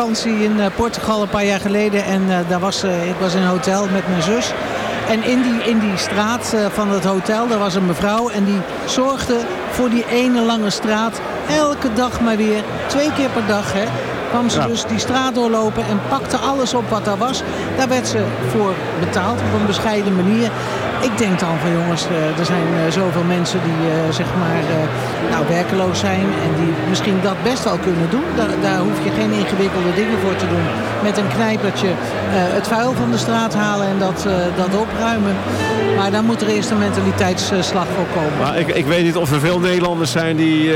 vakantie in Portugal een paar jaar geleden. En daar was, ik was in een hotel met mijn zus. En in die, in die straat van het hotel, daar was een mevrouw. En die zorgde voor die ene lange straat. Elke dag maar weer. Twee keer per dag. Hè kwam ze dus die straat doorlopen en pakte alles op wat daar was. Daar werd ze voor betaald op een bescheiden manier. Ik denk dan van jongens, eh, er zijn eh, zoveel mensen die eh, zeg maar nou, werkeloos zijn en die misschien dat best wel kunnen doen. Daar, daar hoef je geen ingewikkelde dingen voor te doen. Met een knijpertje het vuil van de straat halen en dat, dat opruimen. Maar dan moet er eerst een mentaliteitsslag voor komen. Maar ik, ik weet niet of er veel Nederlanders zijn die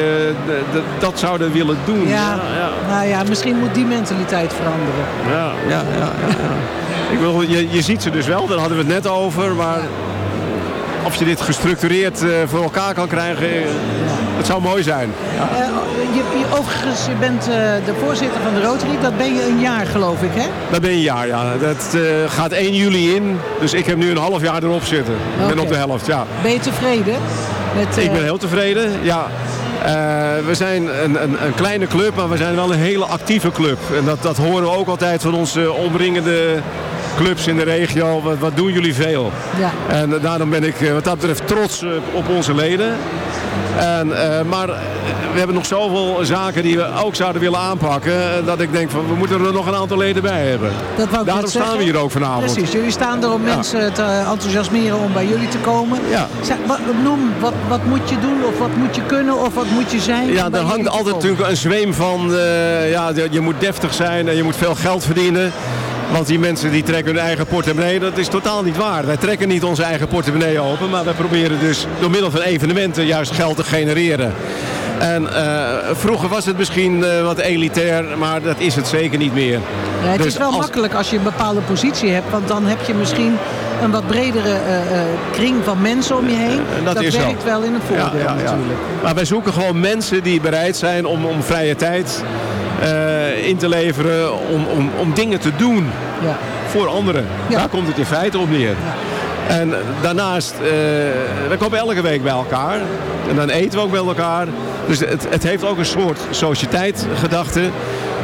dat zouden willen doen. Ja, ja, Nou ja, misschien moet die mentaliteit veranderen. Ja, ja, ja. ja, ik wil, je, je ziet ze dus wel, daar hadden we het net over. Maar of je dit gestructureerd uh, voor elkaar kan krijgen, het zou mooi zijn. Ja. Uh, je, je, overigens, je bent de voorzitter van de Rotary. Dat ben je een jaar, geloof ik, hè? Dat ben je een jaar, ja. Dat gaat 1 juli in. Dus ik heb nu een half jaar erop zitten. Ik ben op de helft, ja. Ben je tevreden? Met, ik ben heel tevreden, ja. we zijn een, een, een, kleine club, maar we zijn wel een hele actieve club. En dat, dat horen we ook altijd van onze omringende clubs in de regio. Wat, wat doen jullie veel? Ja. En daarom ben ik wat dat betreft trots op onze leden. En, maar we hebben nog zoveel zaken die we ook zouden willen aanpakken. Dat ik denk van we moeten er nog een aantal leden bij hebben. Dat wou Daarom staan we hier ook vanavond. Precies, jullie staan er om mensen te enthousiasmeren om bij jullie te komen. Ja. Wat, noem, wat, wat moet je doen of wat moet je kunnen of wat moet je zijn? Ja, er hangt altijd natuurlijk een zweem van uh, ja, je moet deftig zijn en je moet veel geld verdienen. Want die mensen die trekken hun eigen portemonnee. Dat is totaal niet waar. Wij trekken niet onze eigen portemonnee open. Maar wij proberen dus door middel van evenementen juist geld te genereren. En uh, vroeger was het misschien uh, wat elitair, maar dat is het zeker niet meer. Ja, het dus is wel als... makkelijk als je een bepaalde positie hebt, want dan heb je misschien een wat bredere uh, kring van mensen om je heen. dat, dat is werkt zo. wel in het voordeel ja, ja, natuurlijk. Maar wij zoeken gewoon mensen die bereid zijn om, om vrije tijd uh, in te leveren om, om, om dingen te doen ja. voor anderen. Ja. Daar komt het in feite op neer. En daarnaast, uh, we komen elke week bij elkaar. En dan eten we ook bij elkaar. Dus het, het heeft ook een soort sociëteit gedachte.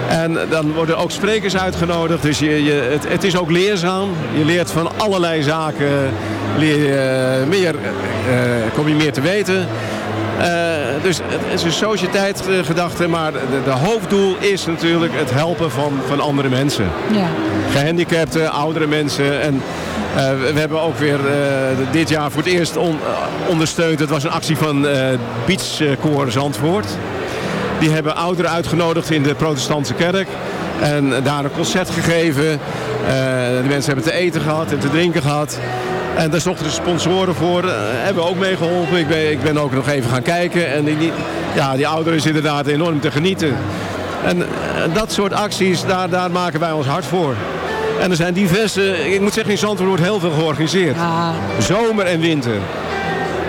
En dan worden ook sprekers uitgenodigd. Dus je, je, het, het is ook leerzaam. Je leert van allerlei zaken. Leer je, meer, uh, kom je meer te weten. Uh, dus het is een sociëteitsgedachte, maar de, de, hoofddoel is natuurlijk het helpen van, van andere mensen. Ja. Gehandicapten, oudere mensen. En uh, we hebben ook weer uh, dit jaar voor het eerst on, ondersteund. Het was een actie van Beachcore Zandvoort. Die hebben ouderen uitgenodigd in de protestantse kerk. En daar een concert gegeven. de mensen hebben te eten gehad en te drinken gehad. En daar zochten de sponsoren voor. Uh, hebben ook meegeholpen. Ik ben, ik ben ook nog even gaan kijken. En die, ja, die ouderen is inderdaad enorm te genieten. En dat soort acties, daar, daar maken wij ons hard voor. En er zijn diverse, ik moet zeggen in Zandvoort wordt heel veel georganiseerd. Zomer en winter.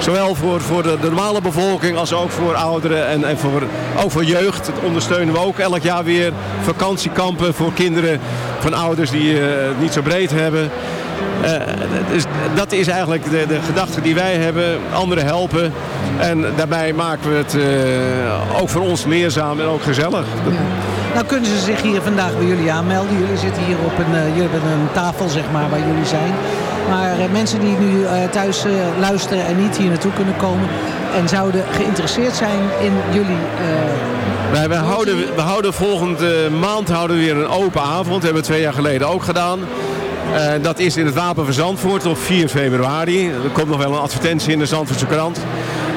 Zowel voor, voor de, de, normale bevolking als ook voor ouderen en, en voor, ook voor jeugd. Dat ondersteunen we ook elk jaar weer. Vakantiekampen voor kinderen van ouders die uh, het niet zo breed hebben. Uh, dus dat is eigenlijk de, de gedachte die wij hebben. Anderen helpen. En daarbij maken we het uh, ook voor ons leerzaam en ook gezellig. Ja. Nou kunnen ze zich hier vandaag bij jullie aanmelden. Jullie zitten hier op een, uh, jullie hebben een tafel zeg maar, waar jullie zijn. Maar mensen die nu thuis luisteren en niet hier naartoe kunnen komen... en zouden geïnteresseerd zijn in jullie... Wij, wij houden, we houden volgende maand houden we weer een open avond. Dat hebben we twee jaar geleden ook gedaan. Uh, dat is in het Wapen van Zandvoort op 4 februari. Er komt nog wel een advertentie in de Zandvoortse krant.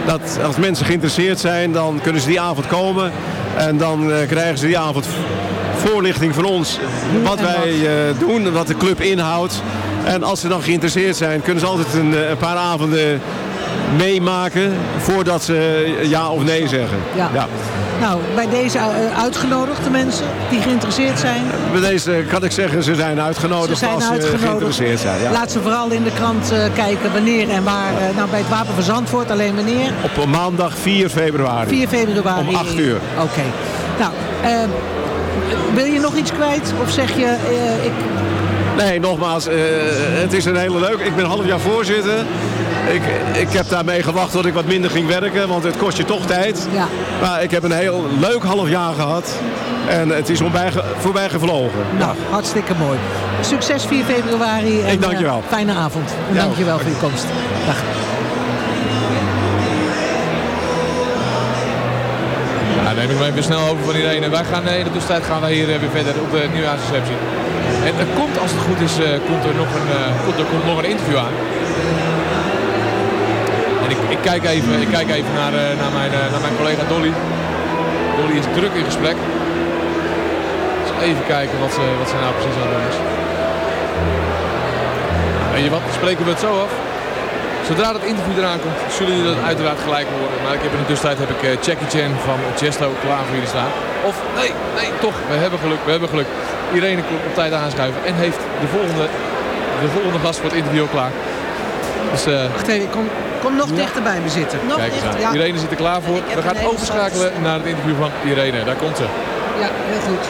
Dat als mensen geïnteresseerd zijn, dan kunnen ze die avond komen. En dan uh, krijgen ze die avond voorlichting van ons. Wat wij uh, doen, wat de club inhoudt. En als ze dan geïnteresseerd zijn, kunnen ze altijd een, een paar avonden meemaken voordat ze ja of nee zeggen. Ja. ja. Nou, bij deze uh, uitgenodigde mensen die geïnteresseerd zijn? Bij deze kan ik zeggen, ze zijn uitgenodigd ze zijn als uitgenodigd. ze geïnteresseerd zijn. Ja. Laat ze vooral in de krant uh, kijken wanneer en waar. Uh, nou, bij het Wapen van Zandvoort alleen wanneer? Op maandag 4 februari. 4 februari. Om 8 uur. Oké. Okay. Nou, wil je nog iets kwijt? Of zeg je, ik Nee, nogmaals, het is een hele leuk. Ik ben half jaar voorzitter. Ik, ik heb daarmee gewacht tot ik wat minder ging werken, want het kost je toch tijd. Ja. Maar ik heb een heel leuk half jaar gehad. En het is voorbij, voorbij gevlogen. Nou, hartstikke mooi. Succes 4 februari. En, ik dank je wel. Uh, fijne avond. En ja, dank je wel voor je komst. Dag. Ja, neem ik maar even snel over van iedereen. Wij gaan in de tussentijd gaan we hier weer verder op de nieuwjaarsreceptie. En er komt, als het goed is, komt er nog een, komt er komt nog een interview aan. En ik, ik, kijk even, ik kijk even naar, naar, mijn, naar mijn collega Dolly. Dolly is druk in gesprek. Dus even kijken wat ze, wat ze nou precies aan het doen is. Weet je wat, spreken we het zo af. Zodra het interview eraan komt, zullen jullie dat uiteraard gelijk horen. Maar ik heb in de tussentijd heb ik Jackie Chan van Chesto klaar voor jullie staan. Of nee, nee, toch, we hebben geluk, we hebben geluk. Irene komt op tijd aanschuiven en heeft de volgende, de volgende gast voor het interview klaar. Dus, uh, Wacht even, kom, kom nog ja. dichter bij me zitten. Nog. Ja. Irene zit er klaar voor. We gaan overschakelen naar het interview van Irene. Daar komt ze. Ja, heel goed.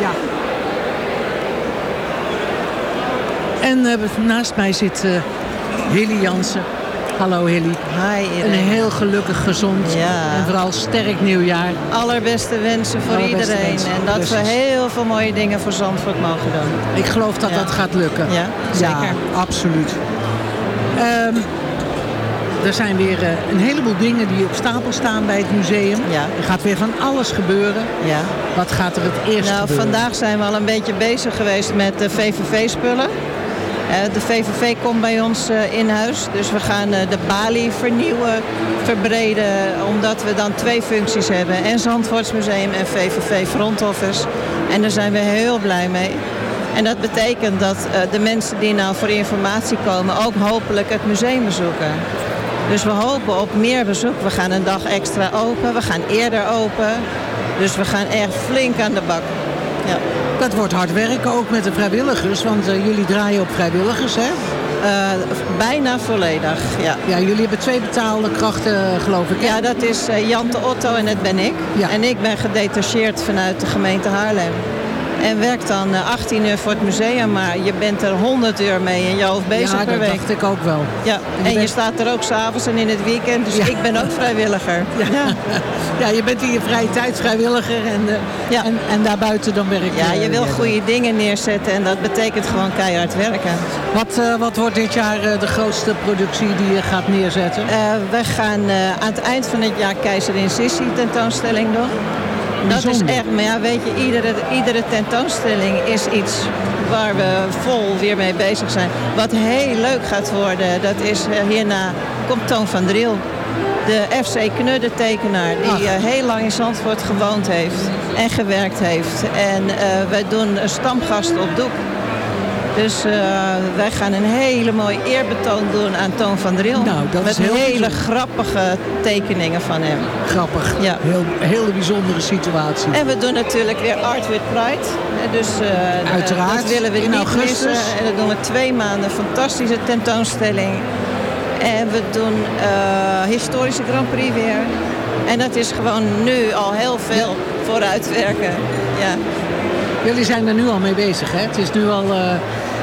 Ja. En uh, naast mij zit uh, Hilly Jansen. Hallo Hilly. Hi Een heel gelukkig, gezond ja. en vooral sterk nieuwjaar. Allerbeste wensen voor Allerbeste iedereen. Wensen. En dat Precies. we heel veel mooie dingen voor Zandvoort mogen doen. Ik geloof dat ja. dat gaat lukken. Ja, zeker. Ja, absoluut. Um, er zijn weer uh, een heleboel dingen die op stapel staan bij het museum. Ja. Er gaat weer van alles gebeuren. Ja. Wat gaat er het eerst nou, gebeuren? Vandaag zijn we al een beetje bezig geweest met de VVV-spullen. Uh, de VVV komt bij ons uh, in huis. Dus we gaan uh, de balie vernieuwen, verbreden. Omdat we dan twee functies hebben. En Zandvoortsmuseum en VVV Front Office. En daar zijn we heel blij mee. En dat betekent dat de mensen die nou voor informatie komen... ook hopelijk het museum bezoeken. Dus we hopen op meer bezoek. We gaan een dag extra open. We gaan eerder open. Dus we gaan echt flink aan de bak. Ja. Dat wordt hard werken, ook met de vrijwilligers. Want uh, jullie draaien op vrijwilligers, hè? Uh, bijna volledig, ja. Ja, jullie hebben twee betaalde krachten, geloof ik. Hè? Ja, dat is uh, Jante Otto en dat ben ik. Ja. En ik ben gedetacheerd vanuit de gemeente Haarlem. En werkt dan 18 uur voor het museum, maar je bent er 100 uur mee in je hoofd bezig ja, per week. dat dacht ik ook wel. Ja, en je, bent... staat er ook s'avonds en in het weekend, dus ja. ik ben ook vrijwilliger. Ja. Ja. ja, je bent in je vrije tijd vrijwilliger en, uh, ja. en, en daarbuiten dan werk je. Ja, je wil goede dingen neerzetten en dat betekent gewoon keihard werken. Wat, uh, wat wordt dit jaar uh, de grootste productie die je gaat neerzetten? we gaan aan het eind van het jaar Keizer in Sissi tentoonstelling doen. Dat is echt, maar ja, weet je, iedere, iedere tentoonstelling is iets waar we vol weer mee bezig zijn. Wat heel leuk gaat worden, dat is hierna komt Toon van Driel. De FC Knudde tekenaar die uh, heel lang in Zandvoort gewoond heeft en gewerkt heeft. En uh, wij doen een stamgast op doek. Dus uh, wij gaan een hele mooie eerbetoon doen aan Toon van Driel. Nou, dat met is heel hele bijzonder. grappige tekeningen van hem. Grappig. Ja. Heel, hele bijzondere situatie. En we doen natuurlijk weer Art with Pride. Dus uh, Uiteraard. dat willen we in niet augustus. missen. En dat doen we twee maanden. Fantastische tentoonstelling. En we doen uh, historische Grand Prix weer. En dat is gewoon nu al heel veel ja. vooruitwerken. Ja. Jullie zijn er nu al mee bezig, hè? Het is nu al... Uh...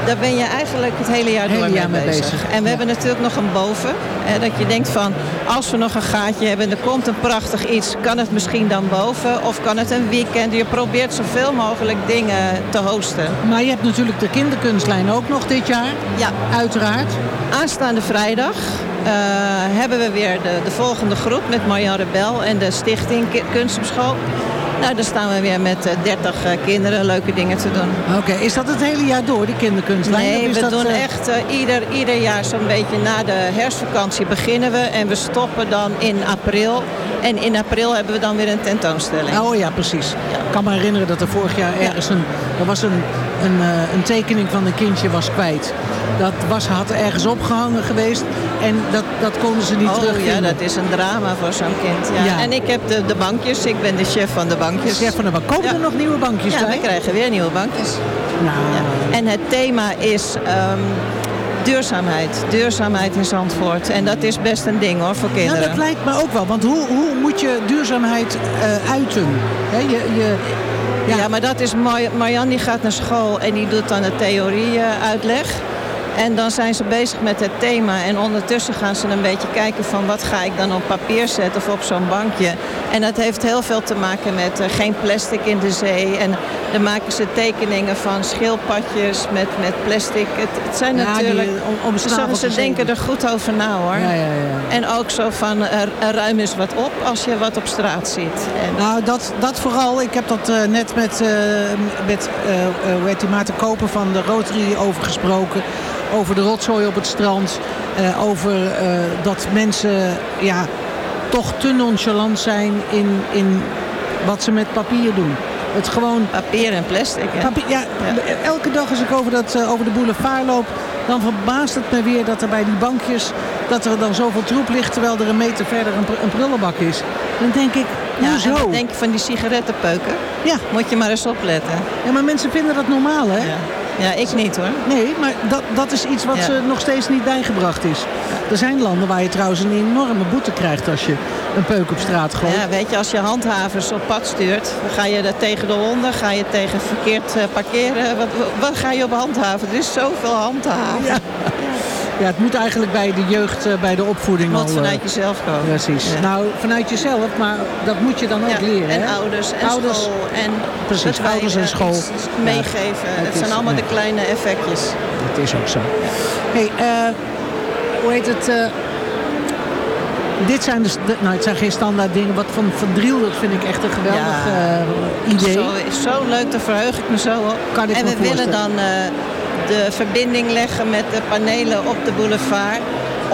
Daar ben je eigenlijk het hele jaar door hele mee, jaar mee bezig. bezig. En we ja. hebben natuurlijk nog een boven. Hè, dat je denkt van, als we nog een gaatje hebben... er komt een prachtig iets, kan het misschien dan boven? Of kan het een weekend? Je probeert zoveel mogelijk dingen te hosten. Maar je hebt natuurlijk de kinderkunstlijn ook nog dit jaar. Ja. Uiteraard. Aanstaande vrijdag uh, hebben we weer de, de volgende groep... met Marjan Rebel en de stichting Kunst op School. Nou, dan staan we weer met uh, 30 uh, kinderen leuke dingen te doen. Oké, okay. is dat het hele jaar door, die kinderkunstlijn? Nee, we dat, doen uh... echt ieder, ieder jaar zo'n beetje na de herfstvakantie beginnen we. En we stoppen dan in april. En in april hebben we dan weer een tentoonstelling. Oh ja, precies. Ja. Ik kan me herinneren dat er vorig jaar ergens een... Er was een, een, een tekening van een kindje was kwijt. Dat was, had ergens opgehangen geweest. En dat, dat konden ze niet oh, terugvinden. ja, dat is een drama voor zo'n kind. Ja. ja. En ik heb de, de bankjes. Ik ben de chef van de bankjes. De chef van de bank. Komen ja. er nog nieuwe bankjes ja, bij? we krijgen weer nieuwe bankjes. Nou. Ja. En het thema is... Um, duurzaamheid. Duurzaamheid in Zandvoort. En dat is best een ding hoor, voor kinderen. Ja, dat lijkt me ook wel. Want hoe, hoe moet je duurzaamheid uh, uiten? je, je, ja. ja. maar dat is... Marianne die gaat naar school en die doet dan de theorie uitleg. En dan zijn ze bezig met het thema. En ondertussen gaan ze een beetje kijken van wat ga ik dan op papier zetten of op zo'n bankje. En dat heeft heel veel te maken met uh, geen plastic in de zee. En dan maken ze tekeningen van schildpadjes met, met plastic. Het, het zijn ja, natuurlijk... Die, om, om ze denken er goed over na hoor. Ja, ja, en ook zo van er, ruim eens wat op als je wat op straat ziet. En... Nou, dat, dat vooral. Ik heb dat uh, net met, uh, met hoe heet die Maarten Koper van de Rotary over gesproken over de rotzooi op het strand. Uh, over uh, dat mensen ja, toch te nonchalant zijn in, in wat ze met papier doen. Het gewoon... Papier en plastic? Papier, ja, elke dag als ik over, dat, uh, over de boulevard loop... dan verbaast het me weer dat er bij die bankjes... dat er dan zoveel troep ligt... terwijl er een meter verder een, een prullenbak is. Dan denk ik, hoezo? Ja, denk je van die sigarettenpeuken? Ja. Moet je maar eens opletten. Ja, maar mensen vinden dat normaal, hè? Ja. Ja, ik niet hoor. Nee, maar dat, dat is iets wat ze nog steeds niet bijgebracht is. Er zijn landen waar je trouwens een enorme boete krijgt als je een peuk op straat gooit. Ja, weet je, als je handhavers op pad stuurt, dan ga je er tegen de honden, ga je tegen verkeerd eh, parkeren. Wat, wat ga je op handhaven? Er is zoveel handhaven. Ja. Ja, het moet eigenlijk bij de jeugd, eh, bij de opvoeding moet al... Moet vanuit jezelf komen. Precies. Nou, vanuit jezelf, maar dat moet je dan ook leren. En ouders en ouders, school. En precies, ouders en school. Meegeven. het, zijn allemaal de kleine effectjes. Dat is ook zo. hey, uh, hoe heet het... Uh, dit zijn dus, nou het zijn geen standaard dingen. Wat van Van Driel, dat vind ik echt een geweldig uh, idee. Zo, zo leuk, daar verheug ik me zo op. Kan ik en we willen dan de verbinding leggen met de panelen op de boulevard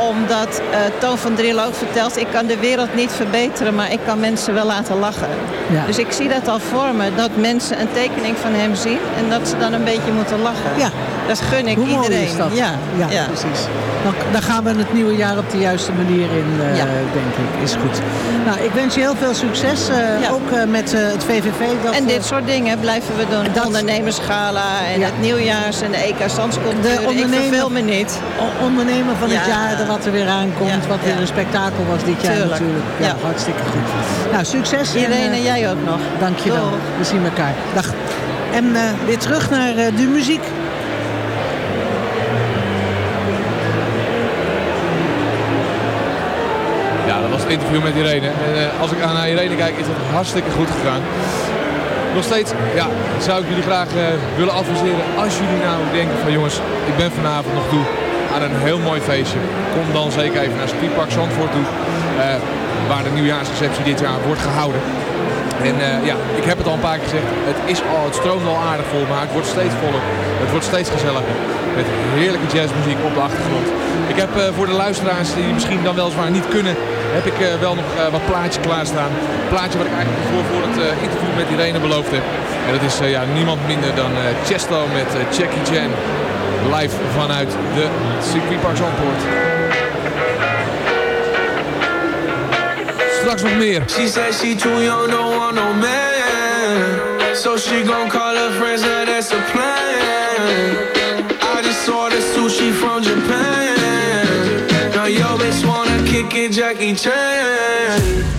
omdat uh, Toon van Driel ook vertelt, ik kan de wereld niet verbeteren, maar ik kan mensen wel laten lachen. Ja. Dus ik zie dat al voor me, dat mensen een tekening van hem zien en dat ze dan een beetje moeten lachen. Ja. Dat gun ik iedereen. Is dat? Ja, ja, ja, precies. Dan, dan, gaan we het nieuwe jaar op de juiste manier in, uh, denk ik. Is goed. Nou, ik wens je heel veel succes, uh, ook met het VVV. Dat, en dit soort dingen blijven we doen. De ondernemerschala en het nieuwjaars en de EK ondernemer, ik verveel me niet. Ondernemer van het jaar wat er weer aankomt. wat weer een spektakel was dit jaar natuurlijk. Ja, hartstikke goed. Nou, succes. Iedereen en, jij ook nog. Dankjewel. We zien elkaar. Dag. En uh, weer terug naar uh, de muziek. Ja, dat was het interview met Irene. En, uh, als ik naar Irene kijk, is het hartstikke goed gegaan. Nog steeds ja, zou ik jullie graag willen adviseren. Als jullie nou denken van jongens, ik ben vanavond nog toe aan een heel mooi feestje. Kom dan zeker even naar Skipark Zandvoort toe. Uh, waar de nieuwjaarsreceptie dit jaar wordt gehouden. En uh, ja, ik heb het al een paar keer gezegd. Het, is al, het stroomt al aardig vol, maar het wordt steeds voller. Het wordt steeds gezelliger. Met heerlijke jazzmuziek op de achtergrond. Ik heb uh, voor de luisteraars die misschien dan weliswaar niet kunnen, heb ik wel nog wat plaatjes klaarstaan. Een plaatje wat ik eigenlijk voor, voor het interview met Irene beloofd heb. En dat is ja, niemand minder dan Chesto met Jackie Chan. Live vanuit de circuitpark Zandpoort. Straks nog meer. She said she too young, don't want no man. So she gon' call her friends, now that's a plan. I just saw the sushi from Japan. Now yo bitch wanna kick it, Jackie Chan.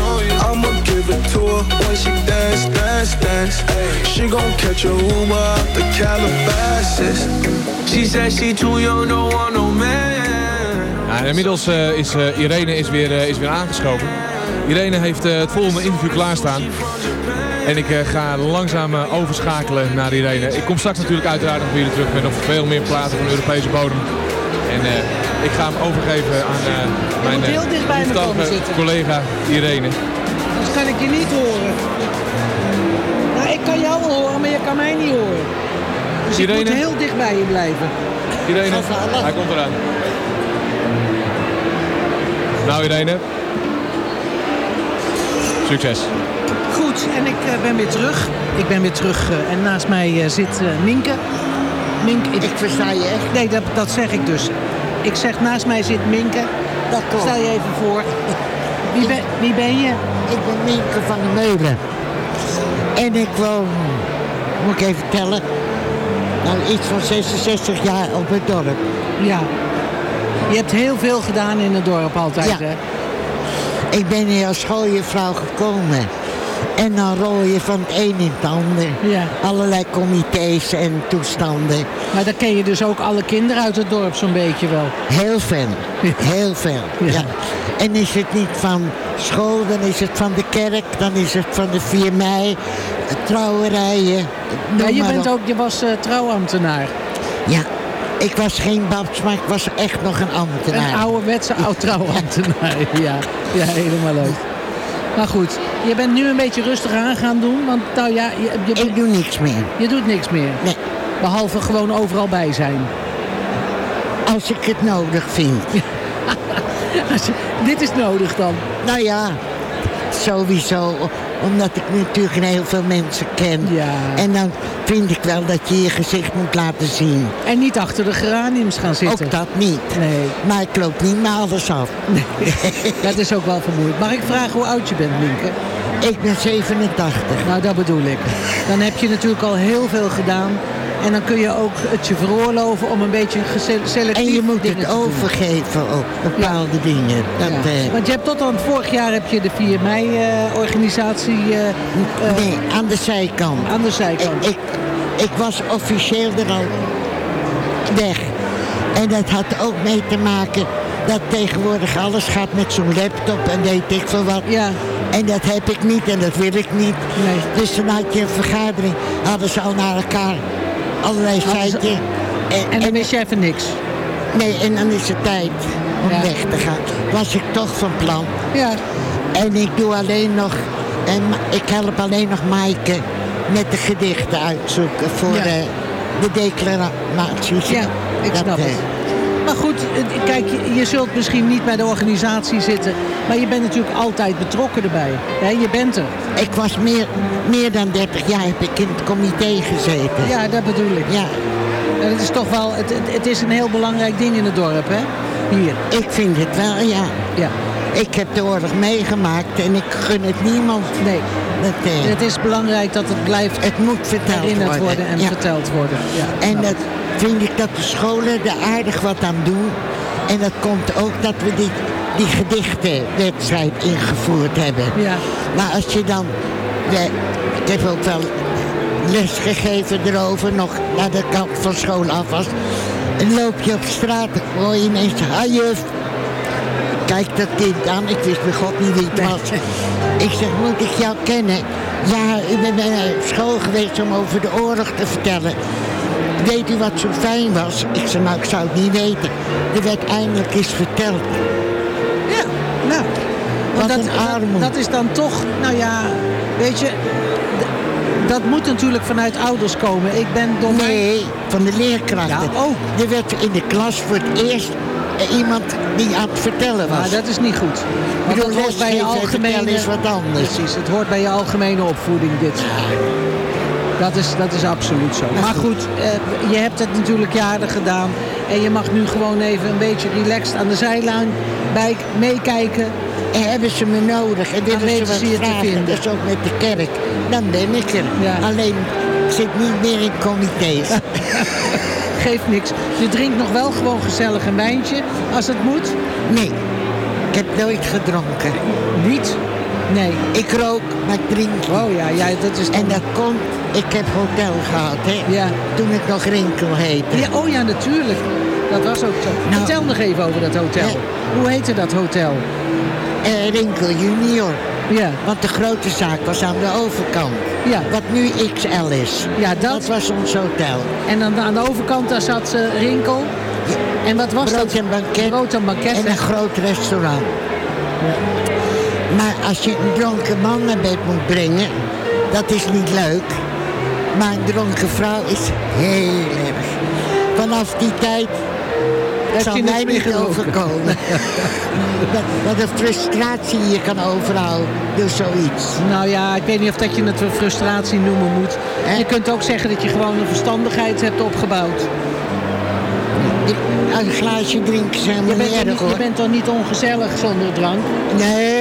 It to her when she dance, dance, dance. Ay. She gon' catch a Uber out the Calabasas. She said she too young, don't want no man. Ja, inmiddels uh, is uh, Irene is weer, uh, is weer aangeschoven. Irene heeft het volgende interview klaarstaan. En ik ga langzaam overschakelen naar Irene. Ik kom straks natuurlijk uiteraard nog weer terug met nog veel meer platen van Europese bodem. En ik ga hem overgeven aan mijn uh, collega Irene. Dus kan ik je niet horen. Nou, ik kan jou wel horen, maar je kan mij niet horen. Dus Irene, ik moet heel dicht bij je blijven. Irene, hij komt eraan. Nou Irene. Succes. Goed. goed, en ik ben weer terug. Ik ben weer terug en naast mij zit Minke. Mink, ik, ik versta je echt. Nee, dat, dat zeg ik dus. Ik zeg naast mij zit Minke. Dat klopt. Stel je even voor. Wie ben, wie ben je? Ik ben Minke van de Meulen. En ik woon, moet ik even tellen, nou iets van 66 jaar op het dorp. Ja. Je hebt heel veel gedaan in het dorp altijd, ja. hè? Ik ben hier als schooljuffrouw gekomen. En dan rol je van het een in het ander. Ja. Allerlei comité's en toestanden. Maar dan ken je dus ook alle kinderen uit het dorp zo'n beetje wel. Heel veel. Heel veel. Ja. En is het niet van school, dan is het van de kerk, dan is het van de 4 mei, trouwerijen. Ja, je, bent ook, je was uh, trouwambtenaar. Ja, ik was geen babs, maar ik was echt nog een ambtenaar. Een ouderwetse oud trouwambtenaar, ja. Ja, helemaal leuk. Maar goed, je bent nu een beetje rustig aan gaan doen. Want nou ja, je, je, ik doe niks meer. Je doet niks meer? Nee. Behalve gewoon overal bij zijn? Als ik het nodig vind. dit is nodig dan? Nou ja, sowieso. Omdat ik natuurlijk heel veel mensen ken. Ja. En dan vind ik wel dat je je gezicht moet laten zien. En niet achter de geraniums gaan zitten. Ook dat niet. Nee. Maar ik loop niet met alles af. Nee. dat is ook wel vermoeiend. Mag ik vragen hoe oud je bent, Minke? Ik ben 87. Nou, dat bedoel ik. Dan heb je natuurlijk al heel veel gedaan. En dan kun je ook het je veroorloven om een beetje selectief En je moet het overgeven op bepaalde dingen. Dat, eh, Want je hebt tot aan vorig jaar heb je de 4 mei uh, organisatie... Uh, nee, aan de zijkant. Aan de zijkant. Ik, ik, was officieel er al weg. En dat had ook mee te maken dat tegenwoordig alles gaat met zo'n laptop en weet ik veel wat. Ja. En dat heb ik niet en dat wil ik niet. Nee. Dus dan had je een vergadering, hadden ze al naar elkaar allerlei feiten. En, en dan wist je even niks? Nee, en dan is het tijd om weg te gaan. Was ik toch van plan. Ja. En ik doe alleen nog, en ik help alleen nog Maaike met de gedichten uitzoeken voor ja. de, de declaraties. Ja, ik snap het. Maar goed, kijk, je zult misschien niet bij de organisatie zitten... maar je bent natuurlijk altijd betrokken erbij. je bent er. Ik was meer, meer dan 30 jaar heb ik in het comité gezeten. Ja, dat bedoel ik. Ja. En het is toch wel, het, het is een heel belangrijk ding in het dorp, hè? Hier. Ik vind het wel, ja. Ja. Ik heb de oorlog meegemaakt en ik gun het niemand. Nee. Dat, eh, het is belangrijk dat het blijft het moet verteld herinnerd worden, worden en verteld worden. Ja, en dat vind ik dat de scholen er aardig wat aan doen. En dat komt ook dat we die, die gedichtenwedstrijd ingevoerd hebben. Ja. Maar als je dan... De, ik heb ook wel les gegeven erover, nog naar de kant van school af was. En loop je op straat, hoor je ineens, ah juf, kijk dat kind aan. Ik wist bij god niet wie het was. Ik zeg, moet ik jou kennen? Ja, ik ben naar school geweest om over de oorlog te vertellen. Weet u wat zo fijn was? Ik zei, nou, ik zou het niet weten. Er werd eindelijk eens verteld. Ja, nou. Wat dat, een armoede. Dat, is dan toch, nou ja, weet je... Dat moet natuurlijk vanuit ouders komen. Ik ben door Nee, van de leerkrachten. Ja, ook. Er werd in de klas voor het eerst iemand die aan het vertellen was. Maar dat is niet goed. Want dat hoort bij je algemene... is wat anders. Precies, het hoort bij je algemene opvoeding dit. Dat is, dat is absoluut zo. Maar goed, eh, je hebt het natuurlijk jaren gedaan. En je mag nu gewoon even een beetje relaxed aan de zijlijn bij meekijken. En hebben ze me nodig en willen ze wat je te vinden. Dus ook met de kerk. Dan ben ik er. Alleen, ik zit niet meer in comité's. Geeft niks. Je drinkt nog wel gewoon gezellig een wijntje, als het moet? Nee, ik heb nooit gedronken. Niet? Nee. Ik rook, maar ik drink Oh ja, ja dat is En dat komt, ik heb hotel gehad, hè. Ja. Toen ik nog Rinkel heette. Ja, oh ja, natuurlijk. Dat was ook zo. Nou, Vertel nog even over dat hotel. Hoe heette dat hotel? Uh, Rinkel Junior. Ja. Want de grote zaak was aan de overkant. Ja. Wat nu XL is. Ja, dat... was ons hotel. En dan aan de overkant daar zat uh, Rinkel. Ja. En wat was Brood dat? En banket. Brood en banket. En een groot restaurant. Ja. Maar als je een dronken man naar bed moet brengen, dat is niet leuk. Maar een dronken vrouw is heel erg. Vanaf die tijd Het zal mij niet overkomen. dat, dat de frustratie je kan overhouden door zoiets. Nou ja, ik weet niet of dat je het frustratie noemen moet. Je kunt ook zeggen dat je gewoon een verstandigheid hebt opgebouwd. Een glaasje drinken zijn we niet erg hoor. Je bent toch niet ongezellig zonder drank? Nee,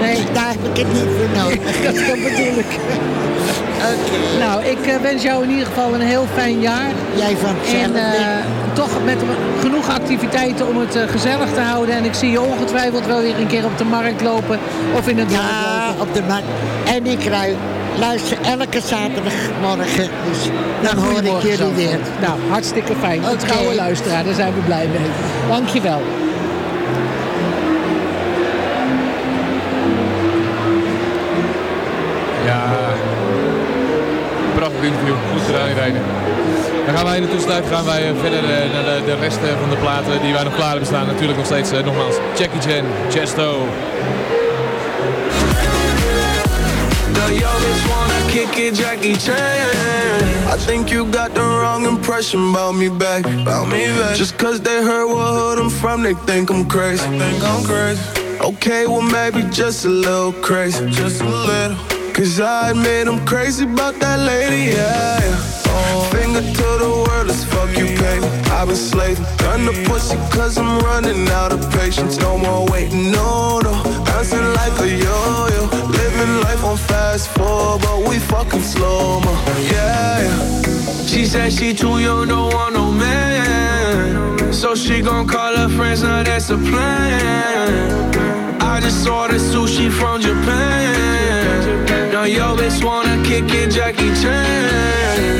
nee. daar heb ik het niet voor nodig. dat bedoel ik. Nou, ik eh, wens jou in ieder geval een heel fijn jaar. Jij van En uh, toch met genoeg activiteiten om het uh, gezellig te houden. En ik zie je ongetwijfeld wel weer een keer op de markt lopen. Of in het ja, lopen. op de markt. En ik ruik luister elke zaterdagmorgen. Dus dan nou, hoor ik jullie weer. Nou, hartstikke fijn. Okay. Een trouwe luisteraar, daar zijn we blij mee. Dankjewel. Rijden. Dan gaan wij in de tussentijd gaan wij eh, verder eh, naar de, de rest van de platen die wij nog klaar hebben staan. Natuurlijk nog steeds, eh, nogmaals, Jackie Chan, Chesto. wanna kick it, Jackie Chan. I think you got the wrong impression about me back. About me back. Just cause they heard what hood I'm from, they think I'm crazy. Think I'm crazy. Okay, well maybe just a little crazy. Just a little. Cause I admit I'm crazy about that lady, yeah. yeah. Finger to the world as fuck you pay. I've been slaving. Done the pussy cause I'm running out of patience. No more waiting, no, no. Bouncing like a yo-yo. Living life on fast forward, but we fucking slow mo. Yeah, yeah. She said she too young, don't want no man. So she gon' call her friends, now that's a plan. I just ordered sushi from Japan. Now yo bitch wanna kick it, Jackie Chan.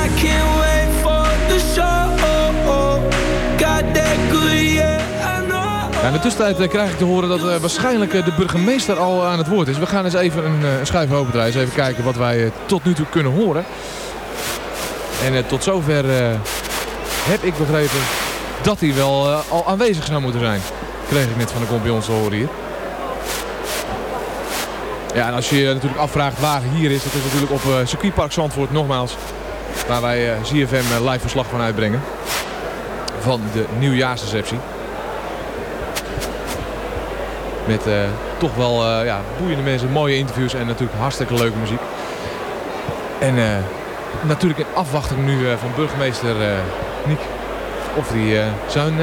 In de tussentijd eh, krijg ik te horen dat uh, waarschijnlijk uh, de burgemeester al aan het woord is. We gaan eens even een uh, schuif Eens even kijken wat wij tot nu toe kunnen horen. En tot zover heb ik begrepen dat hij wel al aanwezig zou moeten zijn. Kreeg ik net van de kompions te horen hier. Ja, en als je je natuurlijk afvraagt waar hier is, dat is natuurlijk op uh, circuitpark Zandvoort nogmaals. Waar wij uh, eh, ZFM live verslag van uitbrengen. Van de nieuwjaarsreceptie. Met uh, toch wel ja, boeiende mensen, mooie interviews en natuurlijk hartstikke leuke muziek. En natuurlijk in afwachting nu van burgemeester Niek. Of hij zijn,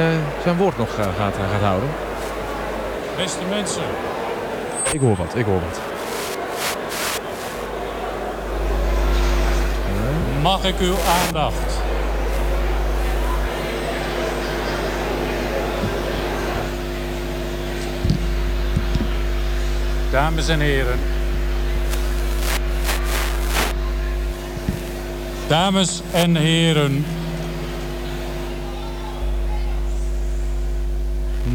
zijn woord nog gaat, gaat houden. Beste mensen. Ik hoor wat, ik hoor wat. Mag ik uw aandacht? Dames en heren. Dames en heren.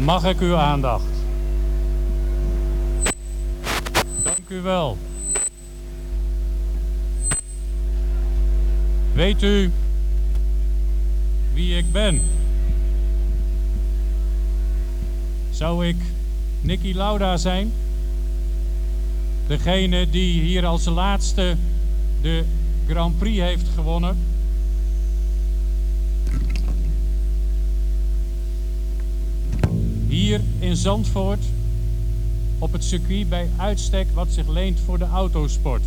Mag ik uw aandacht? Dank u wel. Weet u wie ik ben? Zou ik Nicky Lauda zijn? Degene die hier als laatste de Grand Prix heeft gewonnen. Hier in Zandvoort op het circuit bij uitstek wat zich leent voor de autosport.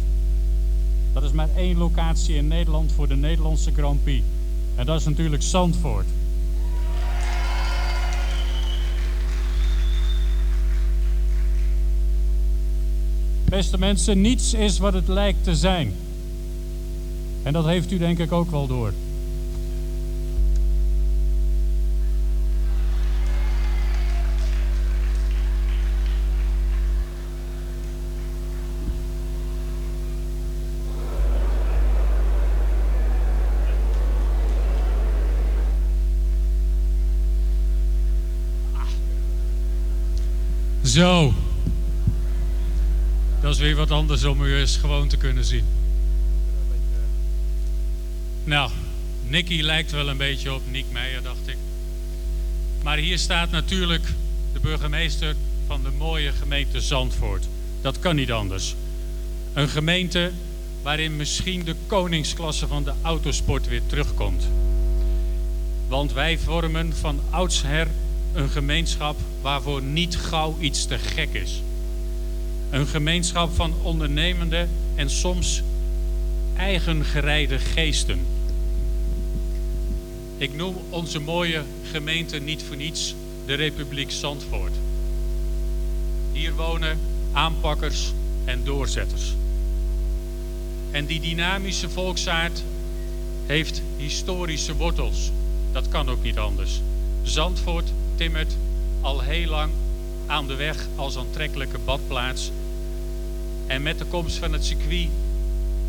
Dat is maar één locatie in Nederland voor de Nederlandse Grand Prix. En dat is natuurlijk Zandvoort. beste mensen, niets is wat het lijkt te zijn. En dat heeft u denk ik ook wel door. Zo. Dat is weer wat anders om u eens gewoon te kunnen zien. Nou, Nicky lijkt wel een beetje op Nick Meijer, dacht ik. Maar hier staat natuurlijk de burgemeester van de mooie gemeente Zandvoort. Dat kan niet anders. Een gemeente waarin misschien de koningsklasse van de autosport weer terugkomt. Want wij vormen van oudsher een gemeenschap waarvoor niet gauw iets te gek is. Een gemeenschap van ondernemende en soms eigengereide geesten. Ik noem onze mooie gemeente niet voor niets de Republiek Zandvoort. Hier wonen aanpakkers en doorzetters. En die dynamische volksaard heeft historische wortels. Dat kan ook niet anders. Zandvoort timmert al heel lang aan de weg als aantrekkelijke badplaats. En met de komst van het circuit,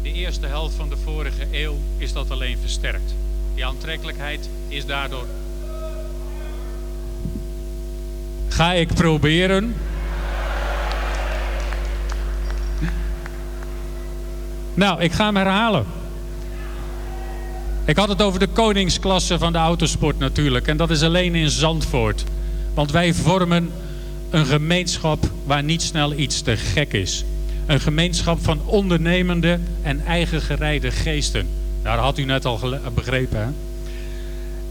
de eerste helft van de vorige eeuw, is dat alleen versterkt. Die aantrekkelijkheid is daardoor. Ga ik proberen. Nou, ik ga hem herhalen. Ik had het over de koningsklasse van de autosport natuurlijk. En dat is alleen in Zandvoort. Want wij vormen een gemeenschap waar niet snel iets te gek is. Een gemeenschap van ondernemende en eigen gereide geesten. Daar had u net al begrepen. Hè?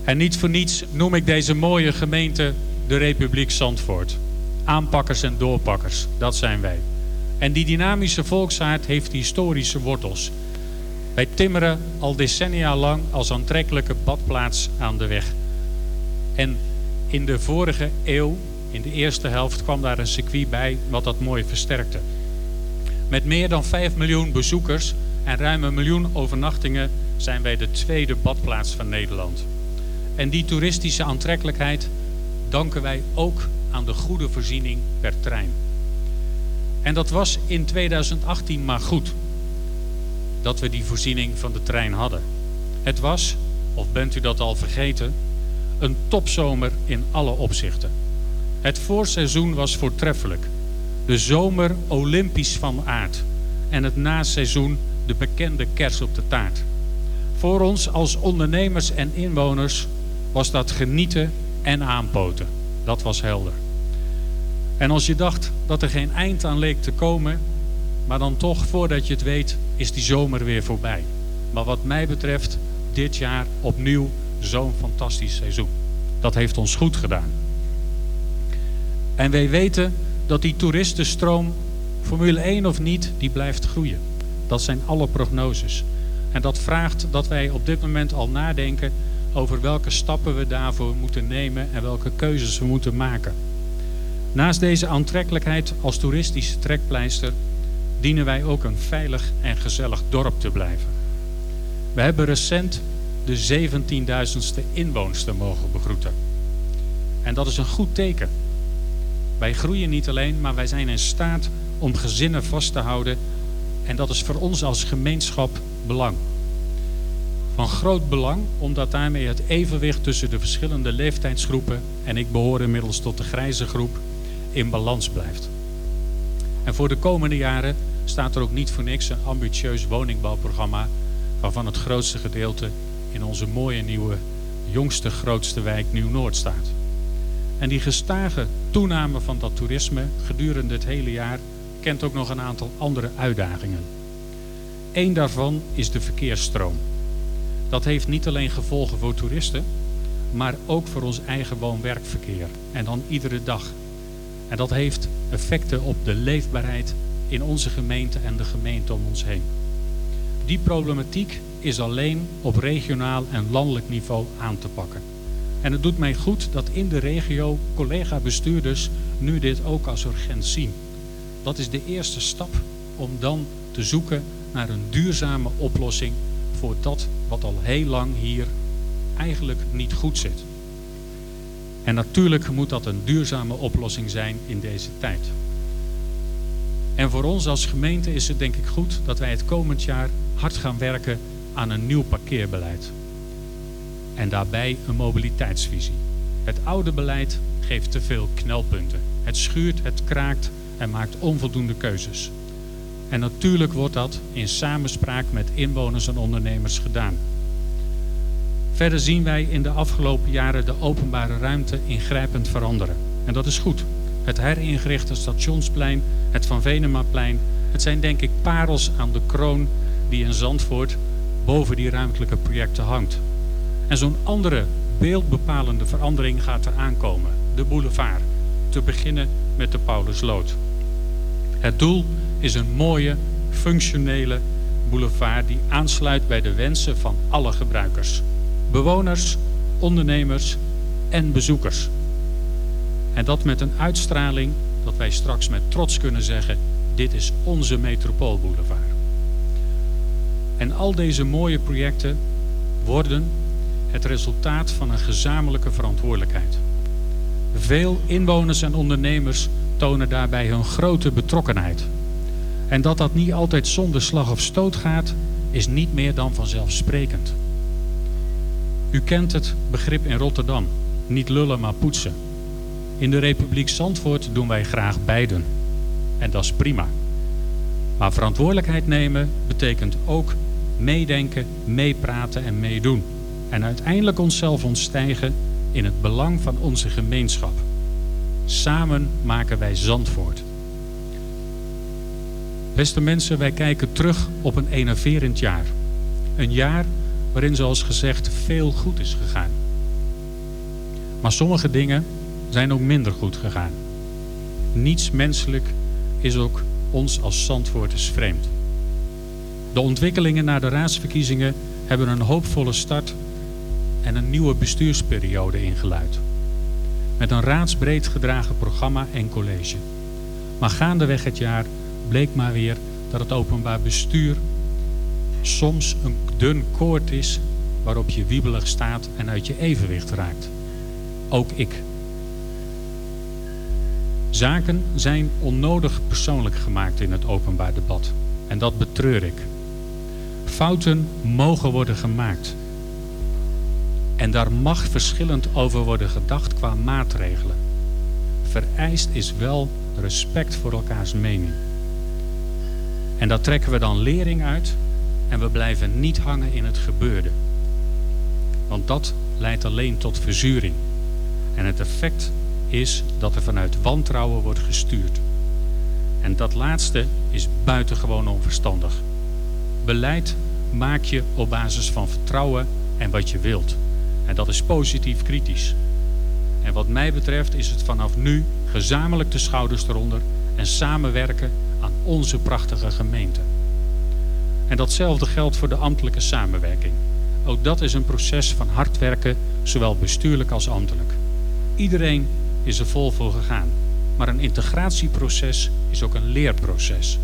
En niet voor niets noem ik deze mooie gemeente de Republiek Zandvoort. Aanpakkers en doorpakkers, dat zijn wij. En die dynamische volksaard heeft historische wortels. Wij timmeren al decennia lang als aantrekkelijke badplaats aan de weg. En in de vorige eeuw, in de eerste helft, kwam daar een circuit bij wat dat mooi versterkte. Met meer dan 5 miljoen bezoekers en ruim een miljoen overnachtingen zijn wij de tweede badplaats van Nederland. En die toeristische aantrekkelijkheid danken wij ook aan de goede voorziening per trein. En dat was in 2018 maar goed dat we die voorziening van de trein hadden. Het was, of bent u dat al vergeten, een topzomer in alle opzichten. Het voorseizoen was voortreffelijk. De zomer olympisch van aard. En het naseizoen de bekende kers op de taart. Voor ons als ondernemers en inwoners was dat genieten en aanpoten. Dat was helder. En als je dacht dat er geen eind aan leek te komen, maar dan toch, voordat je het weet, is die zomer weer voorbij. Maar wat mij betreft, dit jaar opnieuw zo'n fantastisch seizoen. Dat heeft ons goed gedaan. En wij weten dat die toeristenstroom, Formule 1 of niet, die blijft groeien. Dat zijn alle prognoses. En dat vraagt dat wij op dit moment al nadenken over welke stappen we daarvoor moeten nemen en welke keuzes we moeten maken. Naast deze aantrekkelijkheid als toeristische trekpleister dienen wij ook een veilig en gezellig dorp te blijven. We hebben recent de 17.000ste inwoonster mogen begroeten. En dat is een goed teken. Wij groeien niet alleen, maar wij zijn in staat om gezinnen vast te houden. En dat is voor ons als gemeenschap belang. Van groot belang, omdat daarmee het evenwicht tussen de verschillende leeftijdsgroepen, en ik behoor inmiddels tot de grijze groep, in balans blijft. En voor de komende jaren staat er ook niet voor niks een ambitieus woningbouwprogramma waarvan het grootste gedeelte in onze mooie nieuwe, jongste, grootste wijk Nieuw-Noord staat. En die gestage toename van dat toerisme gedurende het hele jaar kent ook nog een aantal andere uitdagingen. Eén daarvan is de verkeersstroom. Dat heeft niet alleen gevolgen voor toeristen, maar ook voor ons eigen woon-werkverkeer. En dan iedere dag. En dat heeft effecten op de leefbaarheid in onze gemeente en de gemeente om ons heen. Die problematiek is alleen op regionaal en landelijk niveau aan te pakken. En het doet mij goed dat in de regio collega-bestuurders nu dit ook als urgent zien. Dat is de eerste stap om dan te zoeken naar een duurzame oplossing voor dat wat al heel lang hier eigenlijk niet goed zit. En natuurlijk moet dat een duurzame oplossing zijn in deze tijd. En voor ons als gemeente is het denk ik goed dat wij het komend jaar hard gaan werken aan een nieuw parkeerbeleid. En daarbij een mobiliteitsvisie. Het oude beleid geeft te veel knelpunten. Het schuurt, het kraakt en maakt onvoldoende keuzes. En natuurlijk wordt dat in samenspraak met inwoners en ondernemers gedaan. Verder zien wij in de afgelopen jaren de openbare ruimte ingrijpend veranderen. En dat is goed. Het heringerichte stationsplein, het Van Venemaplein, het zijn denk ik parels aan de kroon die in Zandvoort boven die ruimtelijke projecten hangt. En zo'n andere beeldbepalende verandering gaat er aankomen. De boulevard. Te beginnen met de Paulusloot. Het doel is een mooie, functionele boulevard die aansluit bij de wensen van alle gebruikers. Bewoners, ondernemers en bezoekers. En dat met een uitstraling dat wij straks met trots kunnen zeggen, dit is onze metropoolboulevard. En al deze mooie projecten worden het resultaat van een gezamenlijke verantwoordelijkheid. Veel inwoners en ondernemers tonen daarbij hun grote betrokkenheid. En dat dat niet altijd zonder slag of stoot gaat, is niet meer dan vanzelfsprekend. U kent het begrip in Rotterdam, niet lullen maar poetsen. In de Republiek Zandvoort doen wij graag beiden. En dat is prima. Maar verantwoordelijkheid nemen betekent ook meedenken, meepraten en meedoen. En uiteindelijk onszelf ontstijgen in het belang van onze gemeenschap. Samen maken wij Zandvoort. Beste mensen, wij kijken terug op een enerverend jaar. Een jaar waarin zoals gezegd veel goed is gegaan. Maar sommige dingen zijn ook minder goed gegaan. Niets menselijk is ook ons als Zandvoorters vreemd. De ontwikkelingen na de raadsverkiezingen hebben een hoopvolle start en een nieuwe bestuursperiode ingeluid. Met een raadsbreed gedragen programma en college. Maar gaandeweg het jaar bleek maar weer dat het openbaar bestuur soms een dun koord is waarop je wiebelig staat en uit je evenwicht raakt. Ook ik. Zaken zijn onnodig persoonlijk gemaakt in het openbaar debat. En dat betreur ik. Fouten mogen worden gemaakt. En daar mag verschillend over worden gedacht qua maatregelen. Vereist is wel respect voor elkaars mening. En daar trekken we dan lering uit en we blijven niet hangen in het gebeurde. Want dat leidt alleen tot verzuring. En het effect is dat er vanuit wantrouwen wordt gestuurd. En dat laatste is buitengewoon onverstandig. Beleid maak je op basis van vertrouwen en wat je wilt. En dat is positief kritisch. En wat mij betreft is het vanaf nu gezamenlijk de schouders eronder en samenwerken aan onze prachtige gemeente. En datzelfde geldt voor de ambtelijke samenwerking. Ook dat is een proces van hard werken, zowel bestuurlijk als ambtelijk. Iedereen is er vol voor gegaan. Maar een integratieproces is ook een leerproces.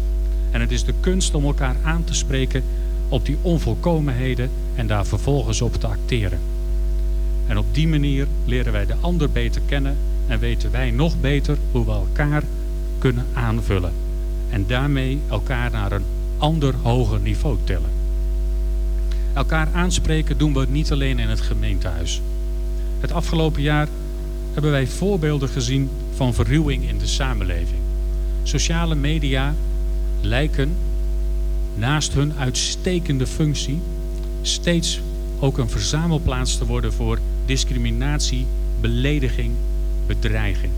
En het is de kunst om elkaar aan te spreken op die onvolkomenheden en daar vervolgens op te acteren. En op die manier leren wij de ander beter kennen en weten wij nog beter hoe we elkaar kunnen aanvullen. En daarmee elkaar naar een ander hoger niveau tillen. Elkaar aanspreken doen we niet alleen in het gemeentehuis. Het afgelopen jaar hebben wij voorbeelden gezien van verruwing in de samenleving. Sociale media lijken naast hun uitstekende functie steeds ook een verzamelplaats te worden voor discriminatie, belediging, bedreiging.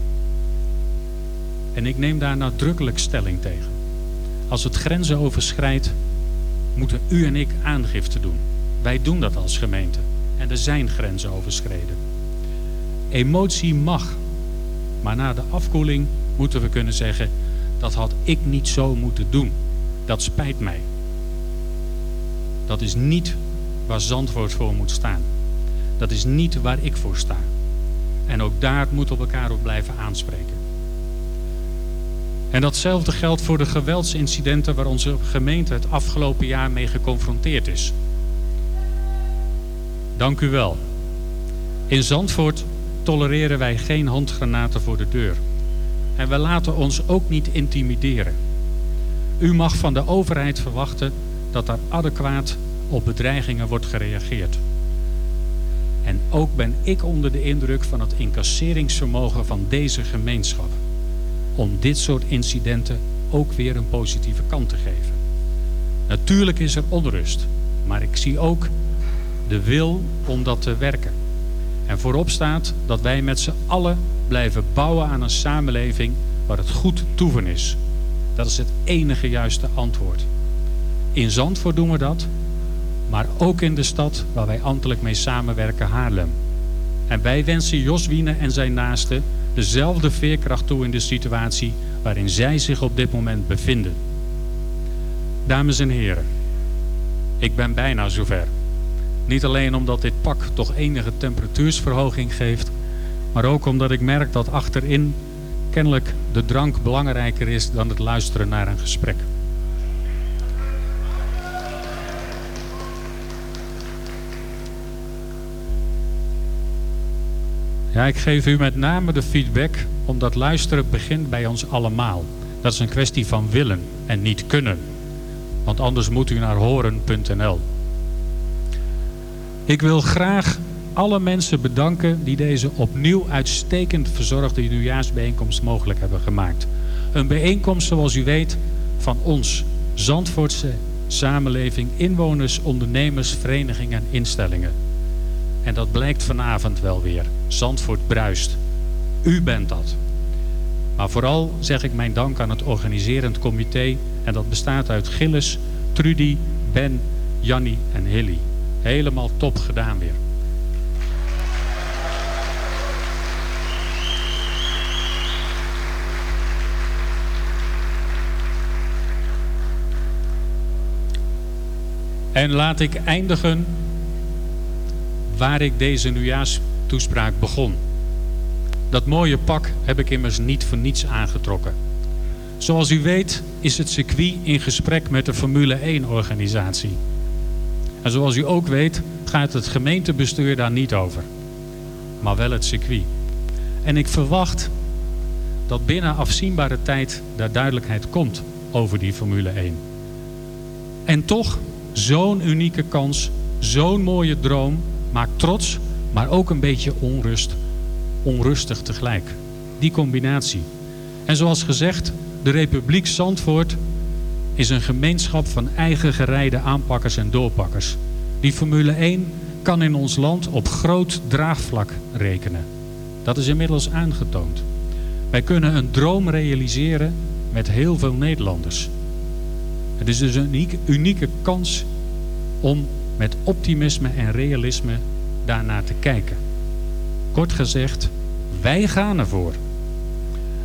En ik neem daar nadrukkelijk stelling tegen. Als het grenzen overschrijdt, moeten u en ik aangifte doen. Wij doen dat als gemeente. En er zijn grenzen overschreden. Emotie mag. Maar na de afkoeling moeten we kunnen zeggen, dat had ik niet zo moeten doen. Dat spijt mij. Dat is niet waar Zandvoort voor moet staan. Dat is niet waar ik voor sta. En ook daar moeten we elkaar op blijven aanspreken. En datzelfde geldt voor de geweldsincidenten waar onze gemeente het afgelopen jaar mee geconfronteerd is. Dank u wel. In Zandvoort tolereren wij geen handgranaten voor de deur. En we laten ons ook niet intimideren. U mag van de overheid verwachten dat er adequaat op bedreigingen wordt gereageerd. En ook ben ik onder de indruk van het incasseringsvermogen van deze gemeenschap. om dit soort incidenten ook weer een positieve kant te geven. Natuurlijk is er onrust, maar ik zie ook de wil om dat te werken. En voorop staat dat wij met z'n allen blijven bouwen aan een samenleving waar het goed toeven is. Dat is het enige juiste antwoord. In Zandvoort doen we dat, maar ook in de stad waar wij ambtelijk mee samenwerken, Haarlem. En wij wensen Jos Wiene en zijn naasten dezelfde veerkracht toe in de situatie waarin zij zich op dit moment bevinden. Dames en heren, ik ben bijna zover. Niet alleen omdat dit pak toch enige temperatuursverhoging geeft, maar ook omdat ik merk dat achterin kennelijk de drank belangrijker is dan het luisteren naar een gesprek. Ja, ik geef u met name de feedback omdat luisteren begint bij ons allemaal. Dat is een kwestie van willen en niet kunnen. Want anders moet u naar horen.nl. Ik wil graag alle mensen bedanken die deze opnieuw uitstekend verzorgde nieuwjaarsbijeenkomst mogelijk hebben gemaakt. Een bijeenkomst zoals u weet van ons, Zandvoortse samenleving, inwoners, ondernemers, verenigingen en instellingen. En dat blijkt vanavond wel weer. Zandvoort bruist. U bent dat. Maar vooral zeg ik mijn dank aan het organiserend comité. En dat bestaat uit Gilles, Trudy, Ben, Jannie en Hilly. Helemaal top gedaan weer. En laat ik eindigen waar ik deze nieuwjaarstoespraak begon. Dat mooie pak heb ik immers niet voor niets aangetrokken. Zoals u weet is het circuit in gesprek met de Formule 1-organisatie. En zoals u ook weet gaat het gemeentebestuur daar niet over. Maar wel het circuit. En ik verwacht dat binnen afzienbare tijd daar duidelijkheid komt over die Formule 1. En toch, zo'n unieke kans, zo'n mooie droom maakt trots, maar ook een beetje onrust, onrustig tegelijk. Die combinatie. En zoals gezegd, de Republiek Zandvoort is een gemeenschap van eigen gereide aanpakkers en doorpakkers. Die Formule 1 kan in ons land op groot draagvlak rekenen. Dat is inmiddels aangetoond. Wij kunnen een droom realiseren met heel veel Nederlanders. Het is dus een unieke kans om met optimisme en realisme daarnaar te kijken. Kort gezegd, wij gaan ervoor.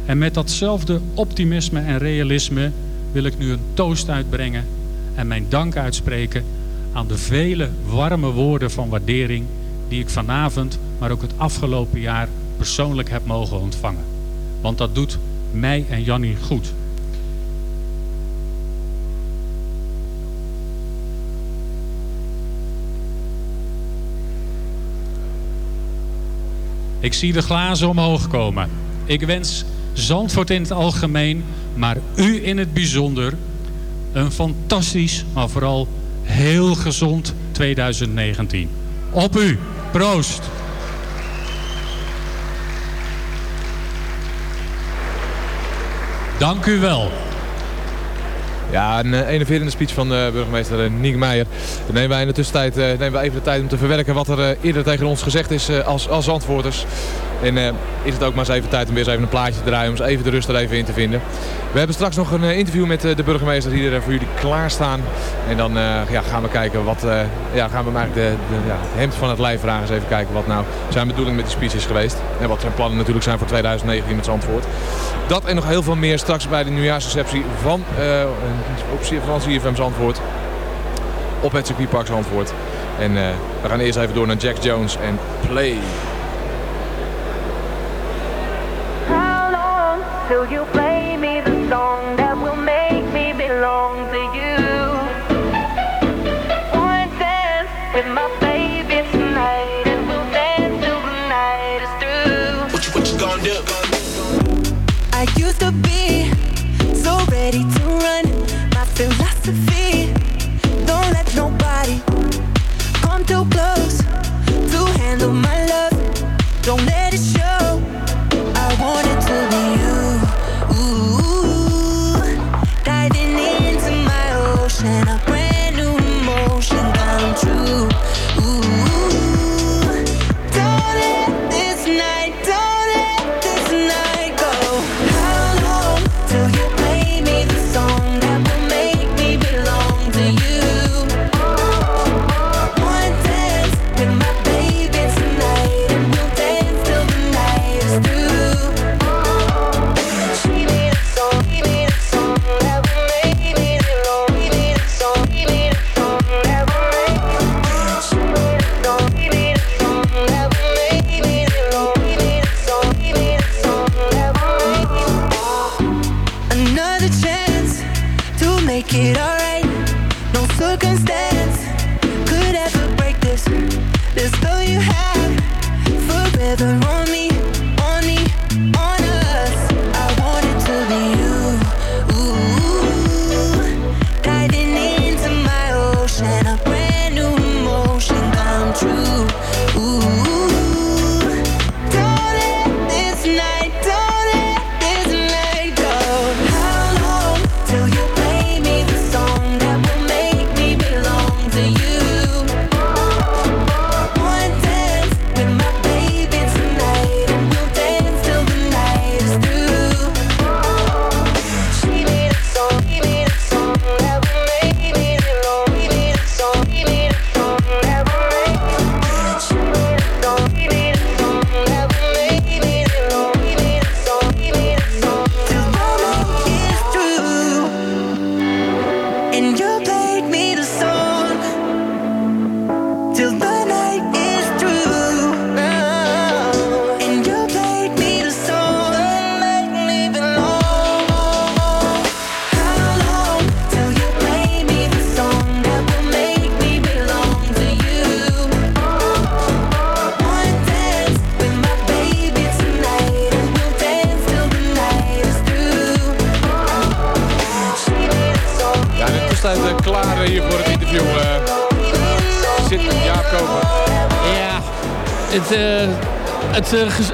En met datzelfde optimisme en realisme wil ik nu een toast uitbrengen en mijn dank uitspreken aan de vele warme woorden van waardering die ik vanavond, maar ook het afgelopen jaar persoonlijk heb mogen ontvangen. Want dat doet mij en Jannie goed. Ik zie de glazen omhoog komen. Ik wens Zandvoort in het algemeen, maar u in het bijzonder, een fantastisch, maar vooral heel gezond 2019. Op u. Proost. Dank u wel. Ja, een uh, enerverende speech van uh, burgemeester uh, Niek Meijer. Dan nemen wij in de tussentijd nemen we even de tijd om te verwerken wat er eerder tegen ons gezegd is als, als antwoorders. En is het ook maar eens even tijd om weer eens even een plaatje te draaien, om eens even de rust er even in te vinden. We hebben straks nog een interview met de burgemeester die er voor jullie klaarstaan. En dan ja, gaan we kijken wat, ja, gaan we eigenlijk de, de ja, hemd van het lijf vragen. Eens even kijken wat nou zijn bedoeling met die speech is geweest. En wat zijn plannen natuurlijk zijn voor 2019 met Zandvoort. Dat en nog heel veel meer straks bij de nieuwjaarsreceptie van op van CFM Zandvoort. Op het circuitpark Zandvoort. En uh, we gaan eerst even door naar Jack Jones en Play. How long till you play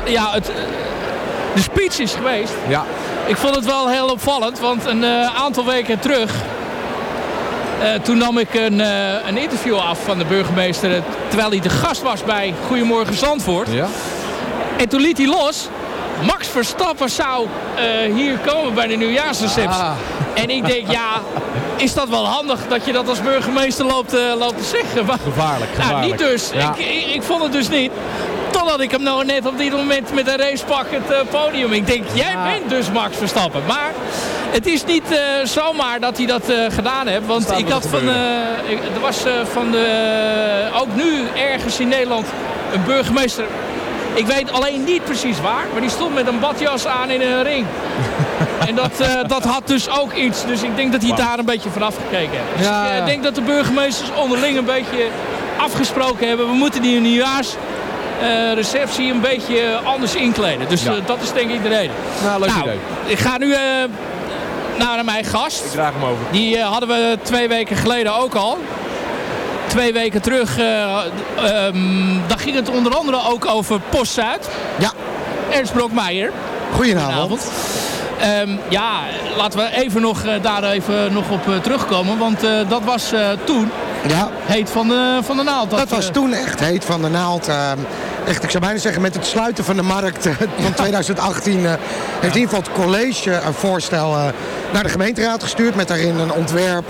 ja, het, de speech is geweest. Ja. Ik vond het wel heel opvallend, want een uh, aantal weken terug... Toen nam ik een, een interview af van de burgemeester... terwijl hij de gast was bij Goedemorgen Zandvoort. Ja. En toen liet hij los... Max Verstappen zou hier komen bij de nieuwjaarsreceptie. Ah. En ik denk, ja, is dat wel handig dat je dat als burgemeester loopt, loopt te zeggen? Gevaarlijk, gevaarlijk. Nou, niet dus. Ik, ik, ik, vond het dus niet. Totdat ik hem nou net op dit moment met een racepak het uh, podium. Ik denk, jij bent dus Max Verstappen. Maar het is niet uh, zomaar dat hij dat uh, gedaan heeft. Want ik had van, ik, er was van de, ook nu ergens in Nederland een burgemeester. Ik weet alleen niet precies waar. Maar die stond met een badjas aan in een ring. en dat, dat had dus ook iets. Dus ik denk dat hij daar een beetje vanaf gekeken heeft. Dus ja, ik denk dat de burgemeesters onderling een beetje afgesproken hebben. We moeten die nieuwjaars uh, receptie een beetje anders inkleden. Dus uh, dat is denk ik de reden. Nou, leuk nou, idee. Ik ga nu uh, naar mijn gast. Ik draag hem over. Die hadden we twee weken geleden ook al. Twee weken terug, um, dan ging het onder andere ook over Post Zuid. Ja. Ernst Brokmeijer. Goedenavond. Um, ja, laten we even nog, daar even nog op terugkomen. Want dat was toen ja. heet van de, van de naald. Dat, dat was toen echt heet van de naald. Echt, ik zou bijna zeggen, met het sluiten van de markt eh, van 2018 uh, heeft in ieder geval het college een voorstel uh, naar de gemeenteraad gestuurd. Met daarin een ontwerp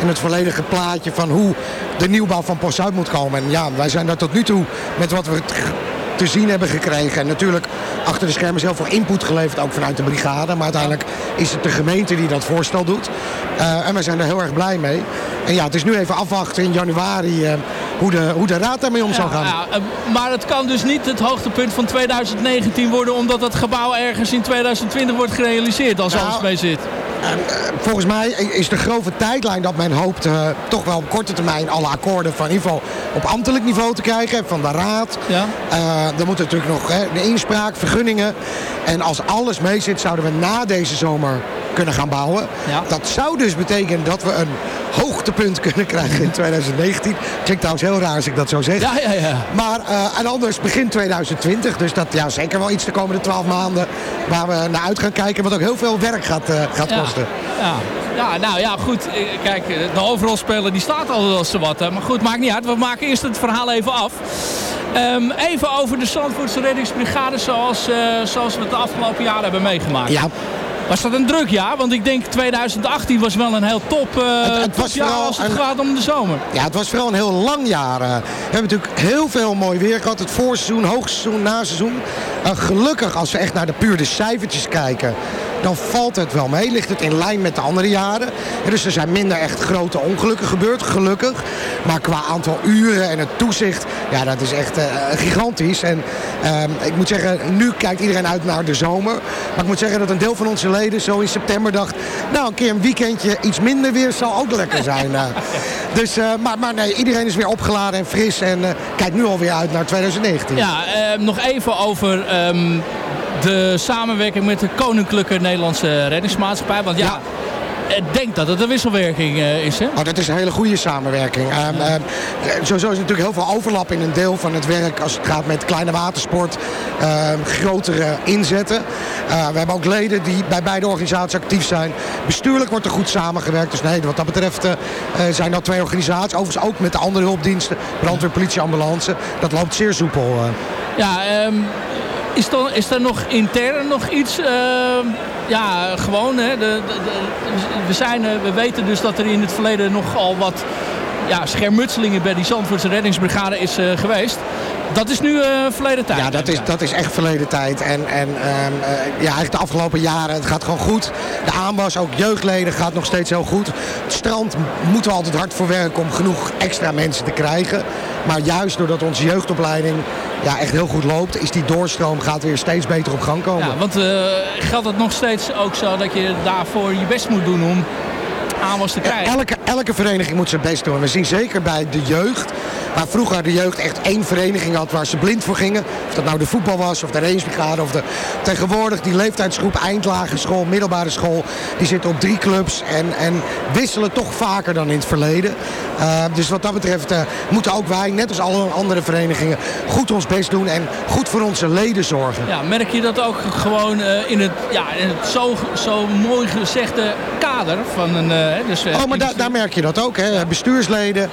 en het volledige plaatje van hoe de nieuwbouw van Post Zuid moet komen. En ja, wij zijn daar tot nu toe met wat we te zien hebben gekregen. En natuurlijk achter de schermen zelf voor input geleverd, ook vanuit de brigade. Maar uiteindelijk is het de gemeente die dat voorstel doet. Uh, en wij zijn er heel erg blij mee. En ja, het is nu even afwachten in januari uh, hoe, de, hoe de raad daarmee om zal gaan. Ja, uh, maar het kan dus niet het hoogtepunt van 2019 worden... omdat het gebouw ergens in 2020 wordt gerealiseerd als nou, alles mee zit. volgens mij is de grove tijdlijn dat men hoopt toch wel op korte termijn alle akkoorden van in ieder geval op ambtelijk niveau te krijgen van de raad. Ja. dan moet natuurlijk nog hè, de inspraak, vergunningen. En als alles mee zit zouden we na deze zomer kunnen gaan bouwen. Ja. Dat zou dus betekenen dat we een hoogtepunt kunnen krijgen in 2019. Klinkt trouwens heel raar als ik dat zo zeg. Ja, ja, ja. Maar uh, en anders begin 2020. Dus dat ja, zeker wel iets de komende 12 maanden waar we naar uit gaan kijken. Wat ook heel veel werk gaat, uh, gaat kosten. Ja. Ja, nou ja, goed. Eh, kijk, de overalspeler die staat al wel wat. Maar goed, maakt niet uit. We maken eerst het verhaal even af. Ehm, even over de Zandvoortse reddingsbrigade zoals, zoals we het de afgelopen jaren hebben meegemaakt. Ja. Was dat een druk jaar? Want ik denk 2018 was wel een heel top, het, het was jaar als het gaat om de zomer. Ja, het was vooral een heel lang jaar. we hebben natuurlijk heel veel mooi weer gehad. Het voorseizoen, hoogseizoen, naseizoen. Uh, gelukkig, als we echt naar de puur de cijfertjes kijken dan valt het wel mee. Ligt het in lijn met de andere jaren. dus er zijn minder echt grote ongelukken gebeurd, gelukkig. Maar qua aantal uren en het toezicht, ja, dat is echt uh, gigantisch. En uh, ik moet zeggen, nu kijkt iedereen uit naar de zomer. Maar ik moet zeggen dat een deel van onze leden zo in september dacht... nou, een keer een weekendje, iets minder weer zal ook lekker zijn. Uh, dus, uh, maar, maar nee, iedereen is weer opgeladen en fris en kijkt nu alweer uit naar 2019. Ja, nog even over... Um de samenwerking met de Koninklijke Nederlandse Reddingsmaatschappij. Want ja, ik denk dat het een wisselwerking uh, is. Hè? Oh, dat is een hele goede samenwerking. Um, uh, sowieso is er natuurlijk heel veel overlap in een deel van het werk als het gaat met kleine watersport, uh, grotere inzetten. Eh, we hebben ook leden die bij beide organisaties actief zijn. Bestuurlijk wordt er goed samengewerkt. Dus nee, wat dat betreft eh, zijn dat twee organisaties. Overigens ook met de andere hulpdiensten, brandweer, politie, ambulance. Dat loopt zeer soepel. Ja, is, er, is er nog intern nog iets? Uh, ja, gewoon. Hè, de, we, zijn, we weten dus dat er in het verleden nogal wat ja, schermutselingen bij die Zandvoortse reddingsbrigade is uh, geweest. Dat is nu uh, verleden tijd. Ja, dat is, dat is echt verleden tijd. En, en um, uh, ja, eigenlijk de afgelopen jaren, het gaat gewoon goed. De aanwas, ook jeugdleden, gaat nog steeds heel goed. Het strand moeten we altijd hard voor werken om genoeg extra mensen te krijgen. Maar juist doordat onze jeugdopleiding ja, echt heel goed loopt, is die doorstroom gaat weer steeds beter op gang komen. Ja, want uh, geldt het nog steeds ook zo dat je daarvoor je best moet doen om aanwas te krijgen? elke, elke vereniging moet zijn best doen. We zien zeker bij de jeugd Waar vroeger de jeugd echt één vereniging had waar ze blind voor gingen. Of dat nou de voetbal was of de racebrigade. Of de... Tegenwoordig die leeftijdsgroep eindlage school, middelbare school. Die zitten op drie clubs en, en wisselen toch vaker dan in het verleden. Uh, dus wat dat betreft uh, moeten ook wij, net als alle andere verenigingen, goed ons best doen. En goed voor onze leden zorgen. Ja, merk je dat ook gewoon uh, in het, ja, in het zo, zo mooi gezegde kader van een... dus, oh, maar da daar merk je dat ook. Hè? Bestuursleden,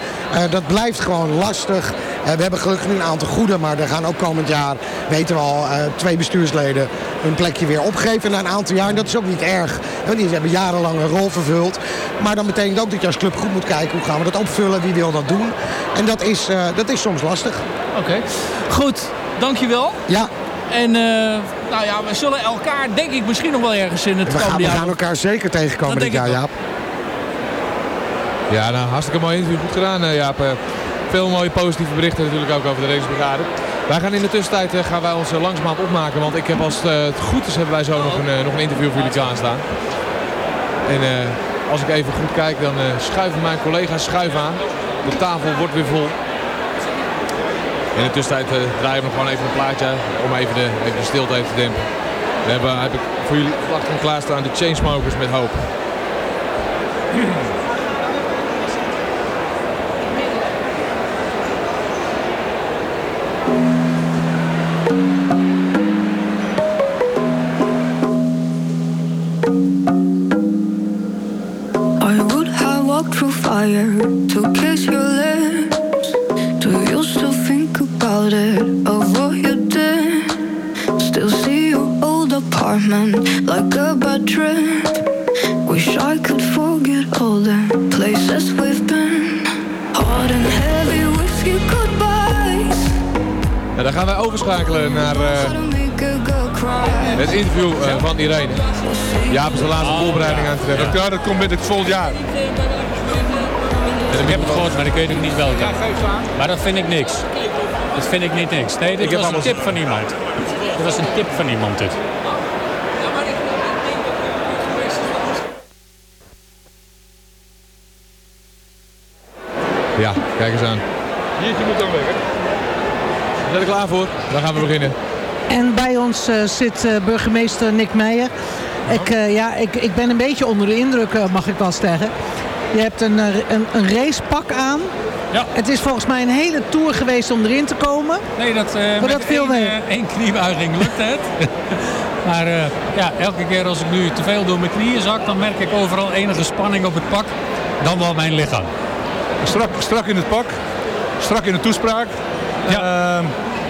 dat blijft gewoon lastig. We hebben gelukkig nu een aantal goede, maar er gaan ook komend jaar, weten we al, twee bestuursleden hun plekje weer opgeven na een aantal jaar. En dat is ook niet erg. Want die hebben jarenlang een rol vervuld. Maar dan betekent ook dat je als club goed moet kijken hoe gaan we dat opvullen, wie wil dat doen. En dat is, dat is soms lastig. Oké, okay. goed. Dankjewel. Ja. En nou ja, we zullen elkaar denk ik misschien nog wel ergens in het we gaan, We gaan elkaar zeker tegenkomen dit jaar, Jaap. Ja, nou, hartstikke mooi interview. Goed gedaan, Jaap. Veel mooie positieve berichten natuurlijk ook over de racebrigade. Wij gaan in de tussentijd uh, gaan wij ons uh, langzamerhand opmaken. Want ik heb als het, uh, het goed is hebben wij zo nog een, nog een interview voor jullie klaarstaan. En als ik even goed kijk dan schuiven mijn collega's schuiven aan. De tafel wordt weer vol. In de tussentijd draaien we gewoon even een plaatje om even de, even stilte even te dempen. We hebben, heb ik voor jullie achter klaarstaan de Chainsmokers met hoop. Naar uh, het interview uh, van Irene. Ja, is de laatste voorbereiding aan te treffen. Ja, dat komt met het volgend jaar. Ik heb het gehoord, maar ik weet ook niet welke. Maar dat vind ik niks. Dat vind ik niet niks. Nee, dit was een tip van iemand. Dit was een tip van iemand dit. Ja, kijk eens aan. Hiertje moet dan weg, hè? Zijn we klaar voor? Dan gaan we beginnen. En bij ons uh, zit uh, burgemeester Nick Meijer. Ik, uh, ja, ik, ik ben een beetje onder de indruk, mag ik wel zeggen. Je hebt een, eh, een, een racepak aan. Ja. Het is volgens mij een hele tour geweest om erin te komen. Nee, dat, uh, maar dat viel één, uh, één kniebuiging lukt het. maar uh, ja, elke keer als ik nu te veel door mijn knieën zak... dan merk ik overal enige spanning op het pak. Dan wel mijn lichaam. Strak, strak in het pak. Strak in de toespraak. Ja.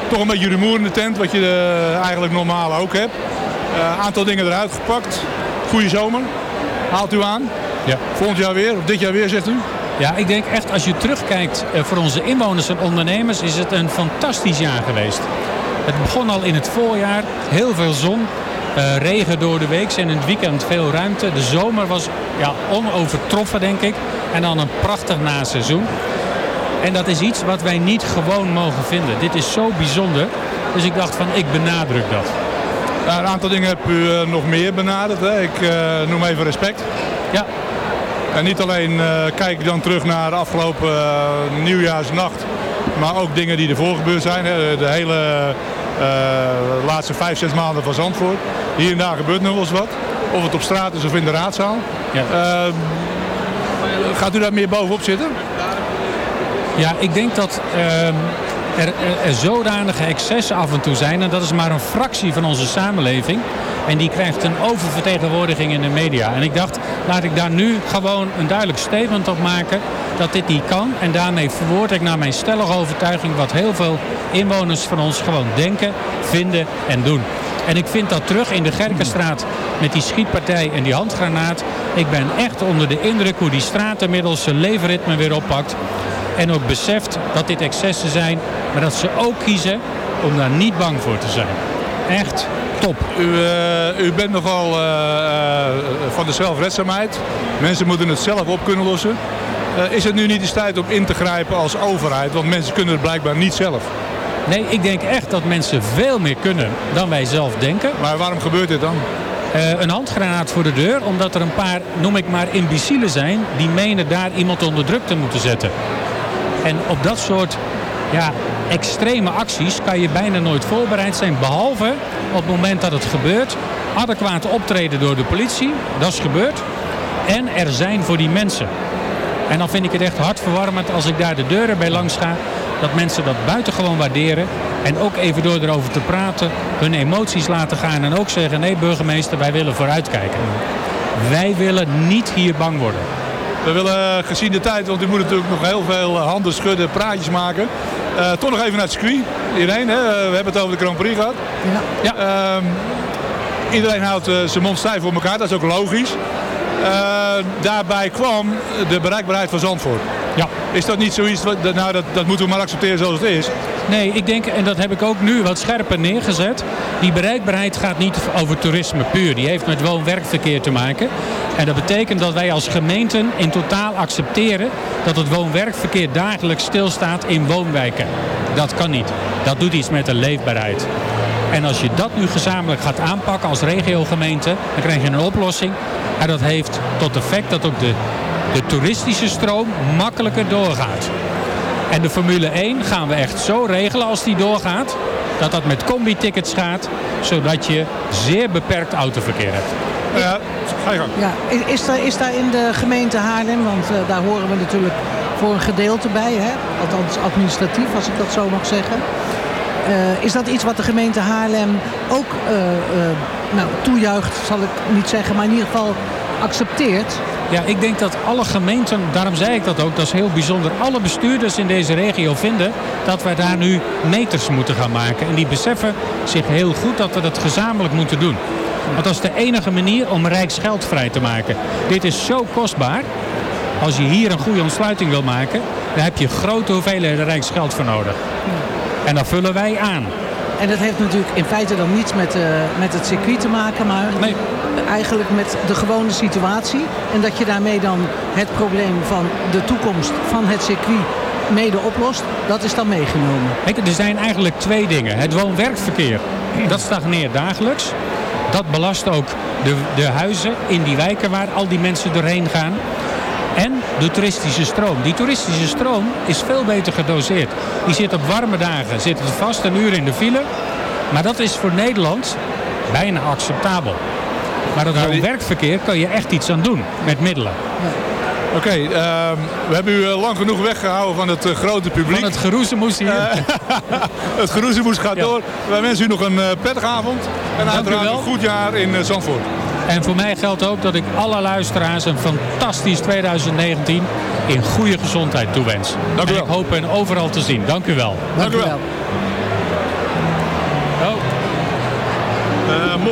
toch een beetje rumoer in de tent, wat je eigenlijk normaal ook hebt. Een aantal dingen eruit gepakt. Goede zomer. Haalt u aan? Ja. Volgend jaar weer, of dit jaar weer, zegt u? Ja, ik denk echt als je terugkijkt voor onze inwoners en ondernemers is het een fantastisch jaar geweest. Het begon al in het voorjaar, heel veel zon, uh, regen door de week en in het weekend veel ruimte. De zomer was ja, onovertroffen, denk ik. En dan een prachtig naseizoen. En dat is iets wat wij niet gewoon mogen vinden. Dit is zo bijzonder. Dus ik dacht van, ik benadruk dat. een aantal dingen heb u uh, nog meer benaderd. Hè? Ik uh, noem even respect. Ja. En niet alleen kijk ik dan terug naar de afgelopen nieuwjaarsnacht. Maar ook dingen die ervoor gebeurd zijn. Hè? De hele laatste vijf, zes maanden van Zandvoort. Hier en daar gebeurt nog wel eens wat. Of het op straat is of in de raadzaal. Ja. Uh, gaat u daar meer bovenop zitten? Ja, ik denk dat er, er, zodanige excessen af en toe zijn. En dat is maar een fractie van onze samenleving. En die krijgt een oververtegenwoordiging in de media. En ik dacht, laat ik daar nu gewoon een duidelijk statement op maken dat dit niet kan. En daarmee verwoord ik naar mijn stellige overtuiging wat heel veel inwoners van ons gewoon denken, vinden en doen. En ik vind dat terug in de Gerkenstraat met die schietpartij en die handgranaat. Ik ben echt onder de indruk hoe die straat inmiddels zijn leefritme weer oppakt. En ook beseft dat dit excessen zijn, maar dat ze ook kiezen om daar niet bang voor te zijn. Echt top. U, uh, u bent nogal uh, uh, van de zelfredzaamheid. Mensen moeten het zelf op kunnen lossen. is het nu niet eens tijd om in te grijpen als overheid? Want mensen kunnen het blijkbaar niet zelf. Nee, ik denk echt dat mensen veel meer kunnen dan wij zelf denken. Maar waarom gebeurt dit dan? Uh, een handgranaat voor de deur, omdat er een paar, noem ik maar, imbecielen zijn... die menen daar iemand onder druk te moeten zetten. En op dat soort ja, extreme acties kan je bijna nooit voorbereid zijn... behalve op het moment dat het gebeurt. Adequaat optreden door de politie, dat is gebeurd. En er zijn voor die mensen. En dan vind ik het echt hartverwarmend als ik daar de deuren bij langs ga dat mensen dat buitengewoon waarderen. En ook even door erover te praten, hun emoties laten gaan. En ook zeggen, nee burgemeester, wij willen vooruitkijken. Wij willen niet hier bang worden. We willen gezien de tijd, want u moet natuurlijk nog heel veel handen schudden, praatjes maken. Uh, toch nog even naar het circuit. Iedereen, hè? we hebben het over de Grand Prix gehad. Ja. ja uh, iedereen houdt uh, zijn mond stijf voor elkaar, dat is ook logisch. Uh, daarbij kwam de bereikbaarheid van Zandvoort. Ja. Is dat niet zoiets, dat, nou, dat, dat moeten we maar accepteren zoals het is? Nee, ik denk, en dat heb ik ook nu wat scherper neergezet. Die bereikbaarheid gaat niet over toerisme puur. Die heeft met woon-werkverkeer te maken. En dat betekent dat wij als gemeenten in totaal accepteren dat het woon-werkverkeer dagelijks stilstaat in woonwijken. Dat kan niet. Dat doet iets met de leefbaarheid. En als je dat nu gezamenlijk gaat aanpakken als regiogemeente, dan krijg je een oplossing. En dat heeft tot effect dat ook de de toeristische stroom makkelijker doorgaat. En de Formule 1 gaan we echt zo regelen als die doorgaat. Dat dat met combi-tickets gaat. Zodat je zeer beperkt autoverkeer hebt. Ja, ga je gang. Ja, is, daar, is daar in de gemeente Haarlem, want uh, daar horen we natuurlijk voor een gedeelte bij. Hè? Althans administratief, als ik dat zo mag zeggen. Uh, is dat iets wat de gemeente Haarlem ook uh, nou, toejuicht, zal ik niet zeggen, maar in ieder geval accepteert? Ja, ik denk dat alle gemeenten, daarom zei ik dat ook, dat is heel bijzonder. Alle bestuurders in deze regio vinden dat wij daar nu meters moeten gaan maken. En die beseffen zich heel goed dat we dat gezamenlijk moeten doen. Want dat is de enige manier om rijksgeld vrij te maken. Dit is zo kostbaar. Als je hier een goede ontsluiting wil maken, dan heb je grote hoeveelheden rijksgeld voor nodig. En dat vullen wij aan. En dat heeft natuurlijk in feite dan niets met, uh, met het circuit te maken, maar nee. Eigenlijk met de gewone situatie. En dat je daarmee dan het probleem van de toekomst van het circuit mede oplost, dat is dan meegenomen. Er zijn eigenlijk twee dingen. Het woon-werkverkeer, dat stagneert dagelijks. Dat belast ook de, de huizen in die wijken waar al die mensen doorheen gaan. En de toeristische stroom. Die toeristische stroom is veel beter gedoseerd. Die zit op warme dagen, zit vast een uur in de file. Maar dat is voor Nederland bijna acceptabel. Maar dat nou, werkverkeer kan je echt iets aan doen met middelen. Oké, okay, uh, we hebben u uh, lang genoeg weggehouden van het uh, grote publiek. Van het geroezemoes hier. Uh, het geroezemoes gaat ja. door. Wij wensen u nog een prettige avond. En uiteraard een goed jaar in Zandvoort. En voor mij geldt ook dat ik alle luisteraars een fantastisch 2019 in goede gezondheid toewens. Dank u wel. En ik hoop hen overal te zien. Dank u wel. Dank, Dank u wel. wel.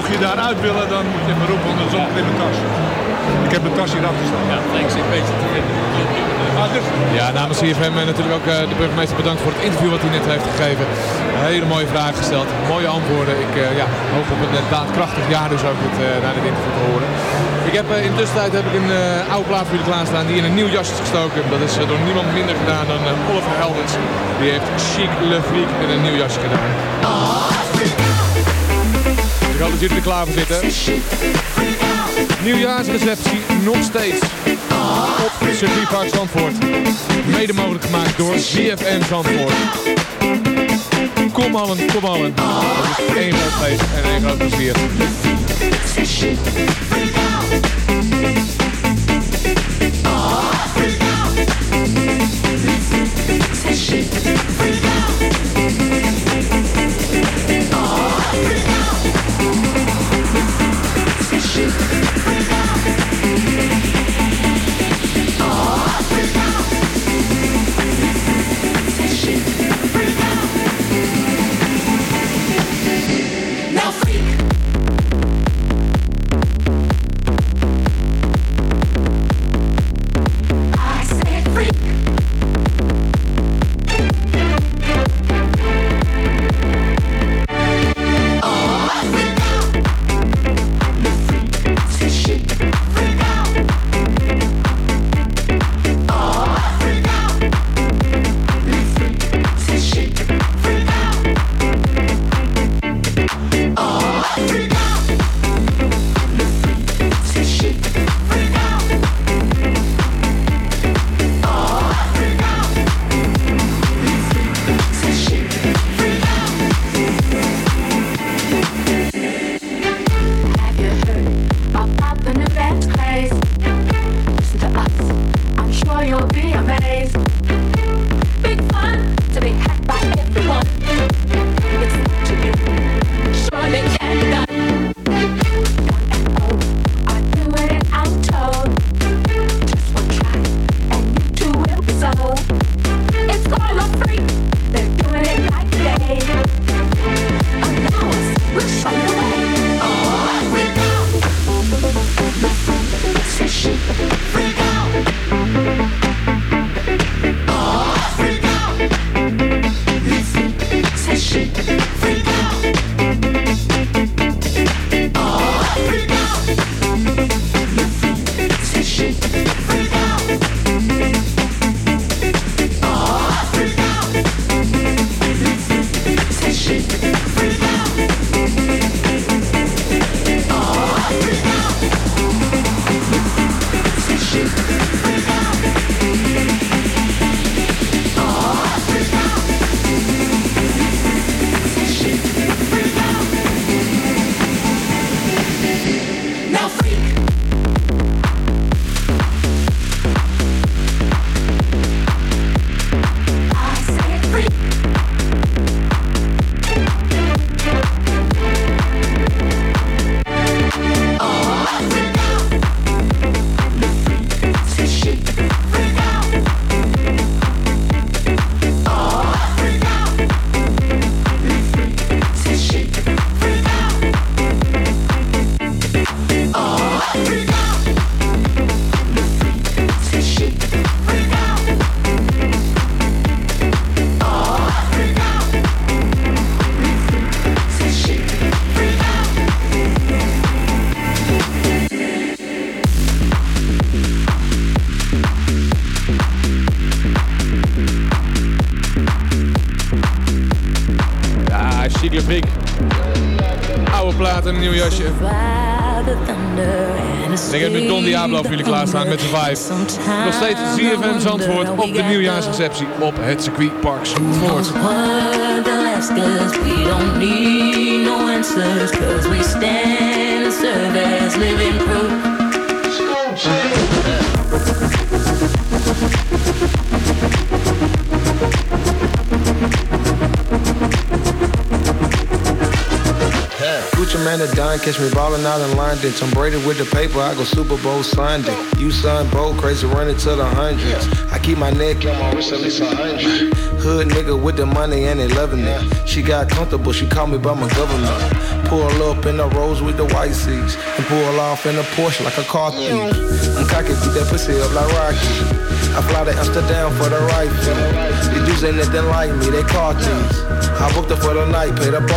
Mocht je daaruit willen, dan moet je even roepen de zon in mijn tas. Ik heb mijn tas hier afgestaan. Ja, thanks. Ik weet vinden. Ah, dus. Ja, namens CFM en natuurlijk ook de burgemeester bedankt voor het interview wat hij net heeft gegeven. Hele mooie vragen gesteld, mooie antwoorden. Ik ja, hoop op een daadkrachtig jaar dus ook het, naar dit interview te horen. Ik heb, in de tussentijd heb ik een oude plaat voor jullie klaarstaan die in een nieuw jasje is gestoken. Dat is door niemand minder gedaan dan Oliver Heldens. Die heeft Chic Le Freak in een nieuw jasje gedaan. Ik hoop dat jullie klaar voor zitten. Nieuwjaarsreceptie nog steeds op Park Zandvoort. Mede mogelijk gemaakt door ZFM Zandvoort. Kom allen, kom allen. Dat is één groot feest en één groot plezier. Klaarstaan met de Vive. Nog steeds ZFM Zandvoort op de nieuwjaarsreceptie op het circuitpark Zandvoort. Gucci a dime, catch me ballin' out in London. Tom Brady with the paper, I go Super Bowl Sunday. You son, bold, crazy, running to the hundreds. I keep my neck on my wrist at least a hundred. Hood nigga with the money and they loving it. She got comfortable, she called me by my government. Pull up in the rose with the white seats. And pull off in a Porsche like a car thief. I'm cocky, beat that pussy up like Rocky. I fly to Amsterdam for the right. These dudes ain't nothing like me, they car thieves. I booked her for the night, paid the bar.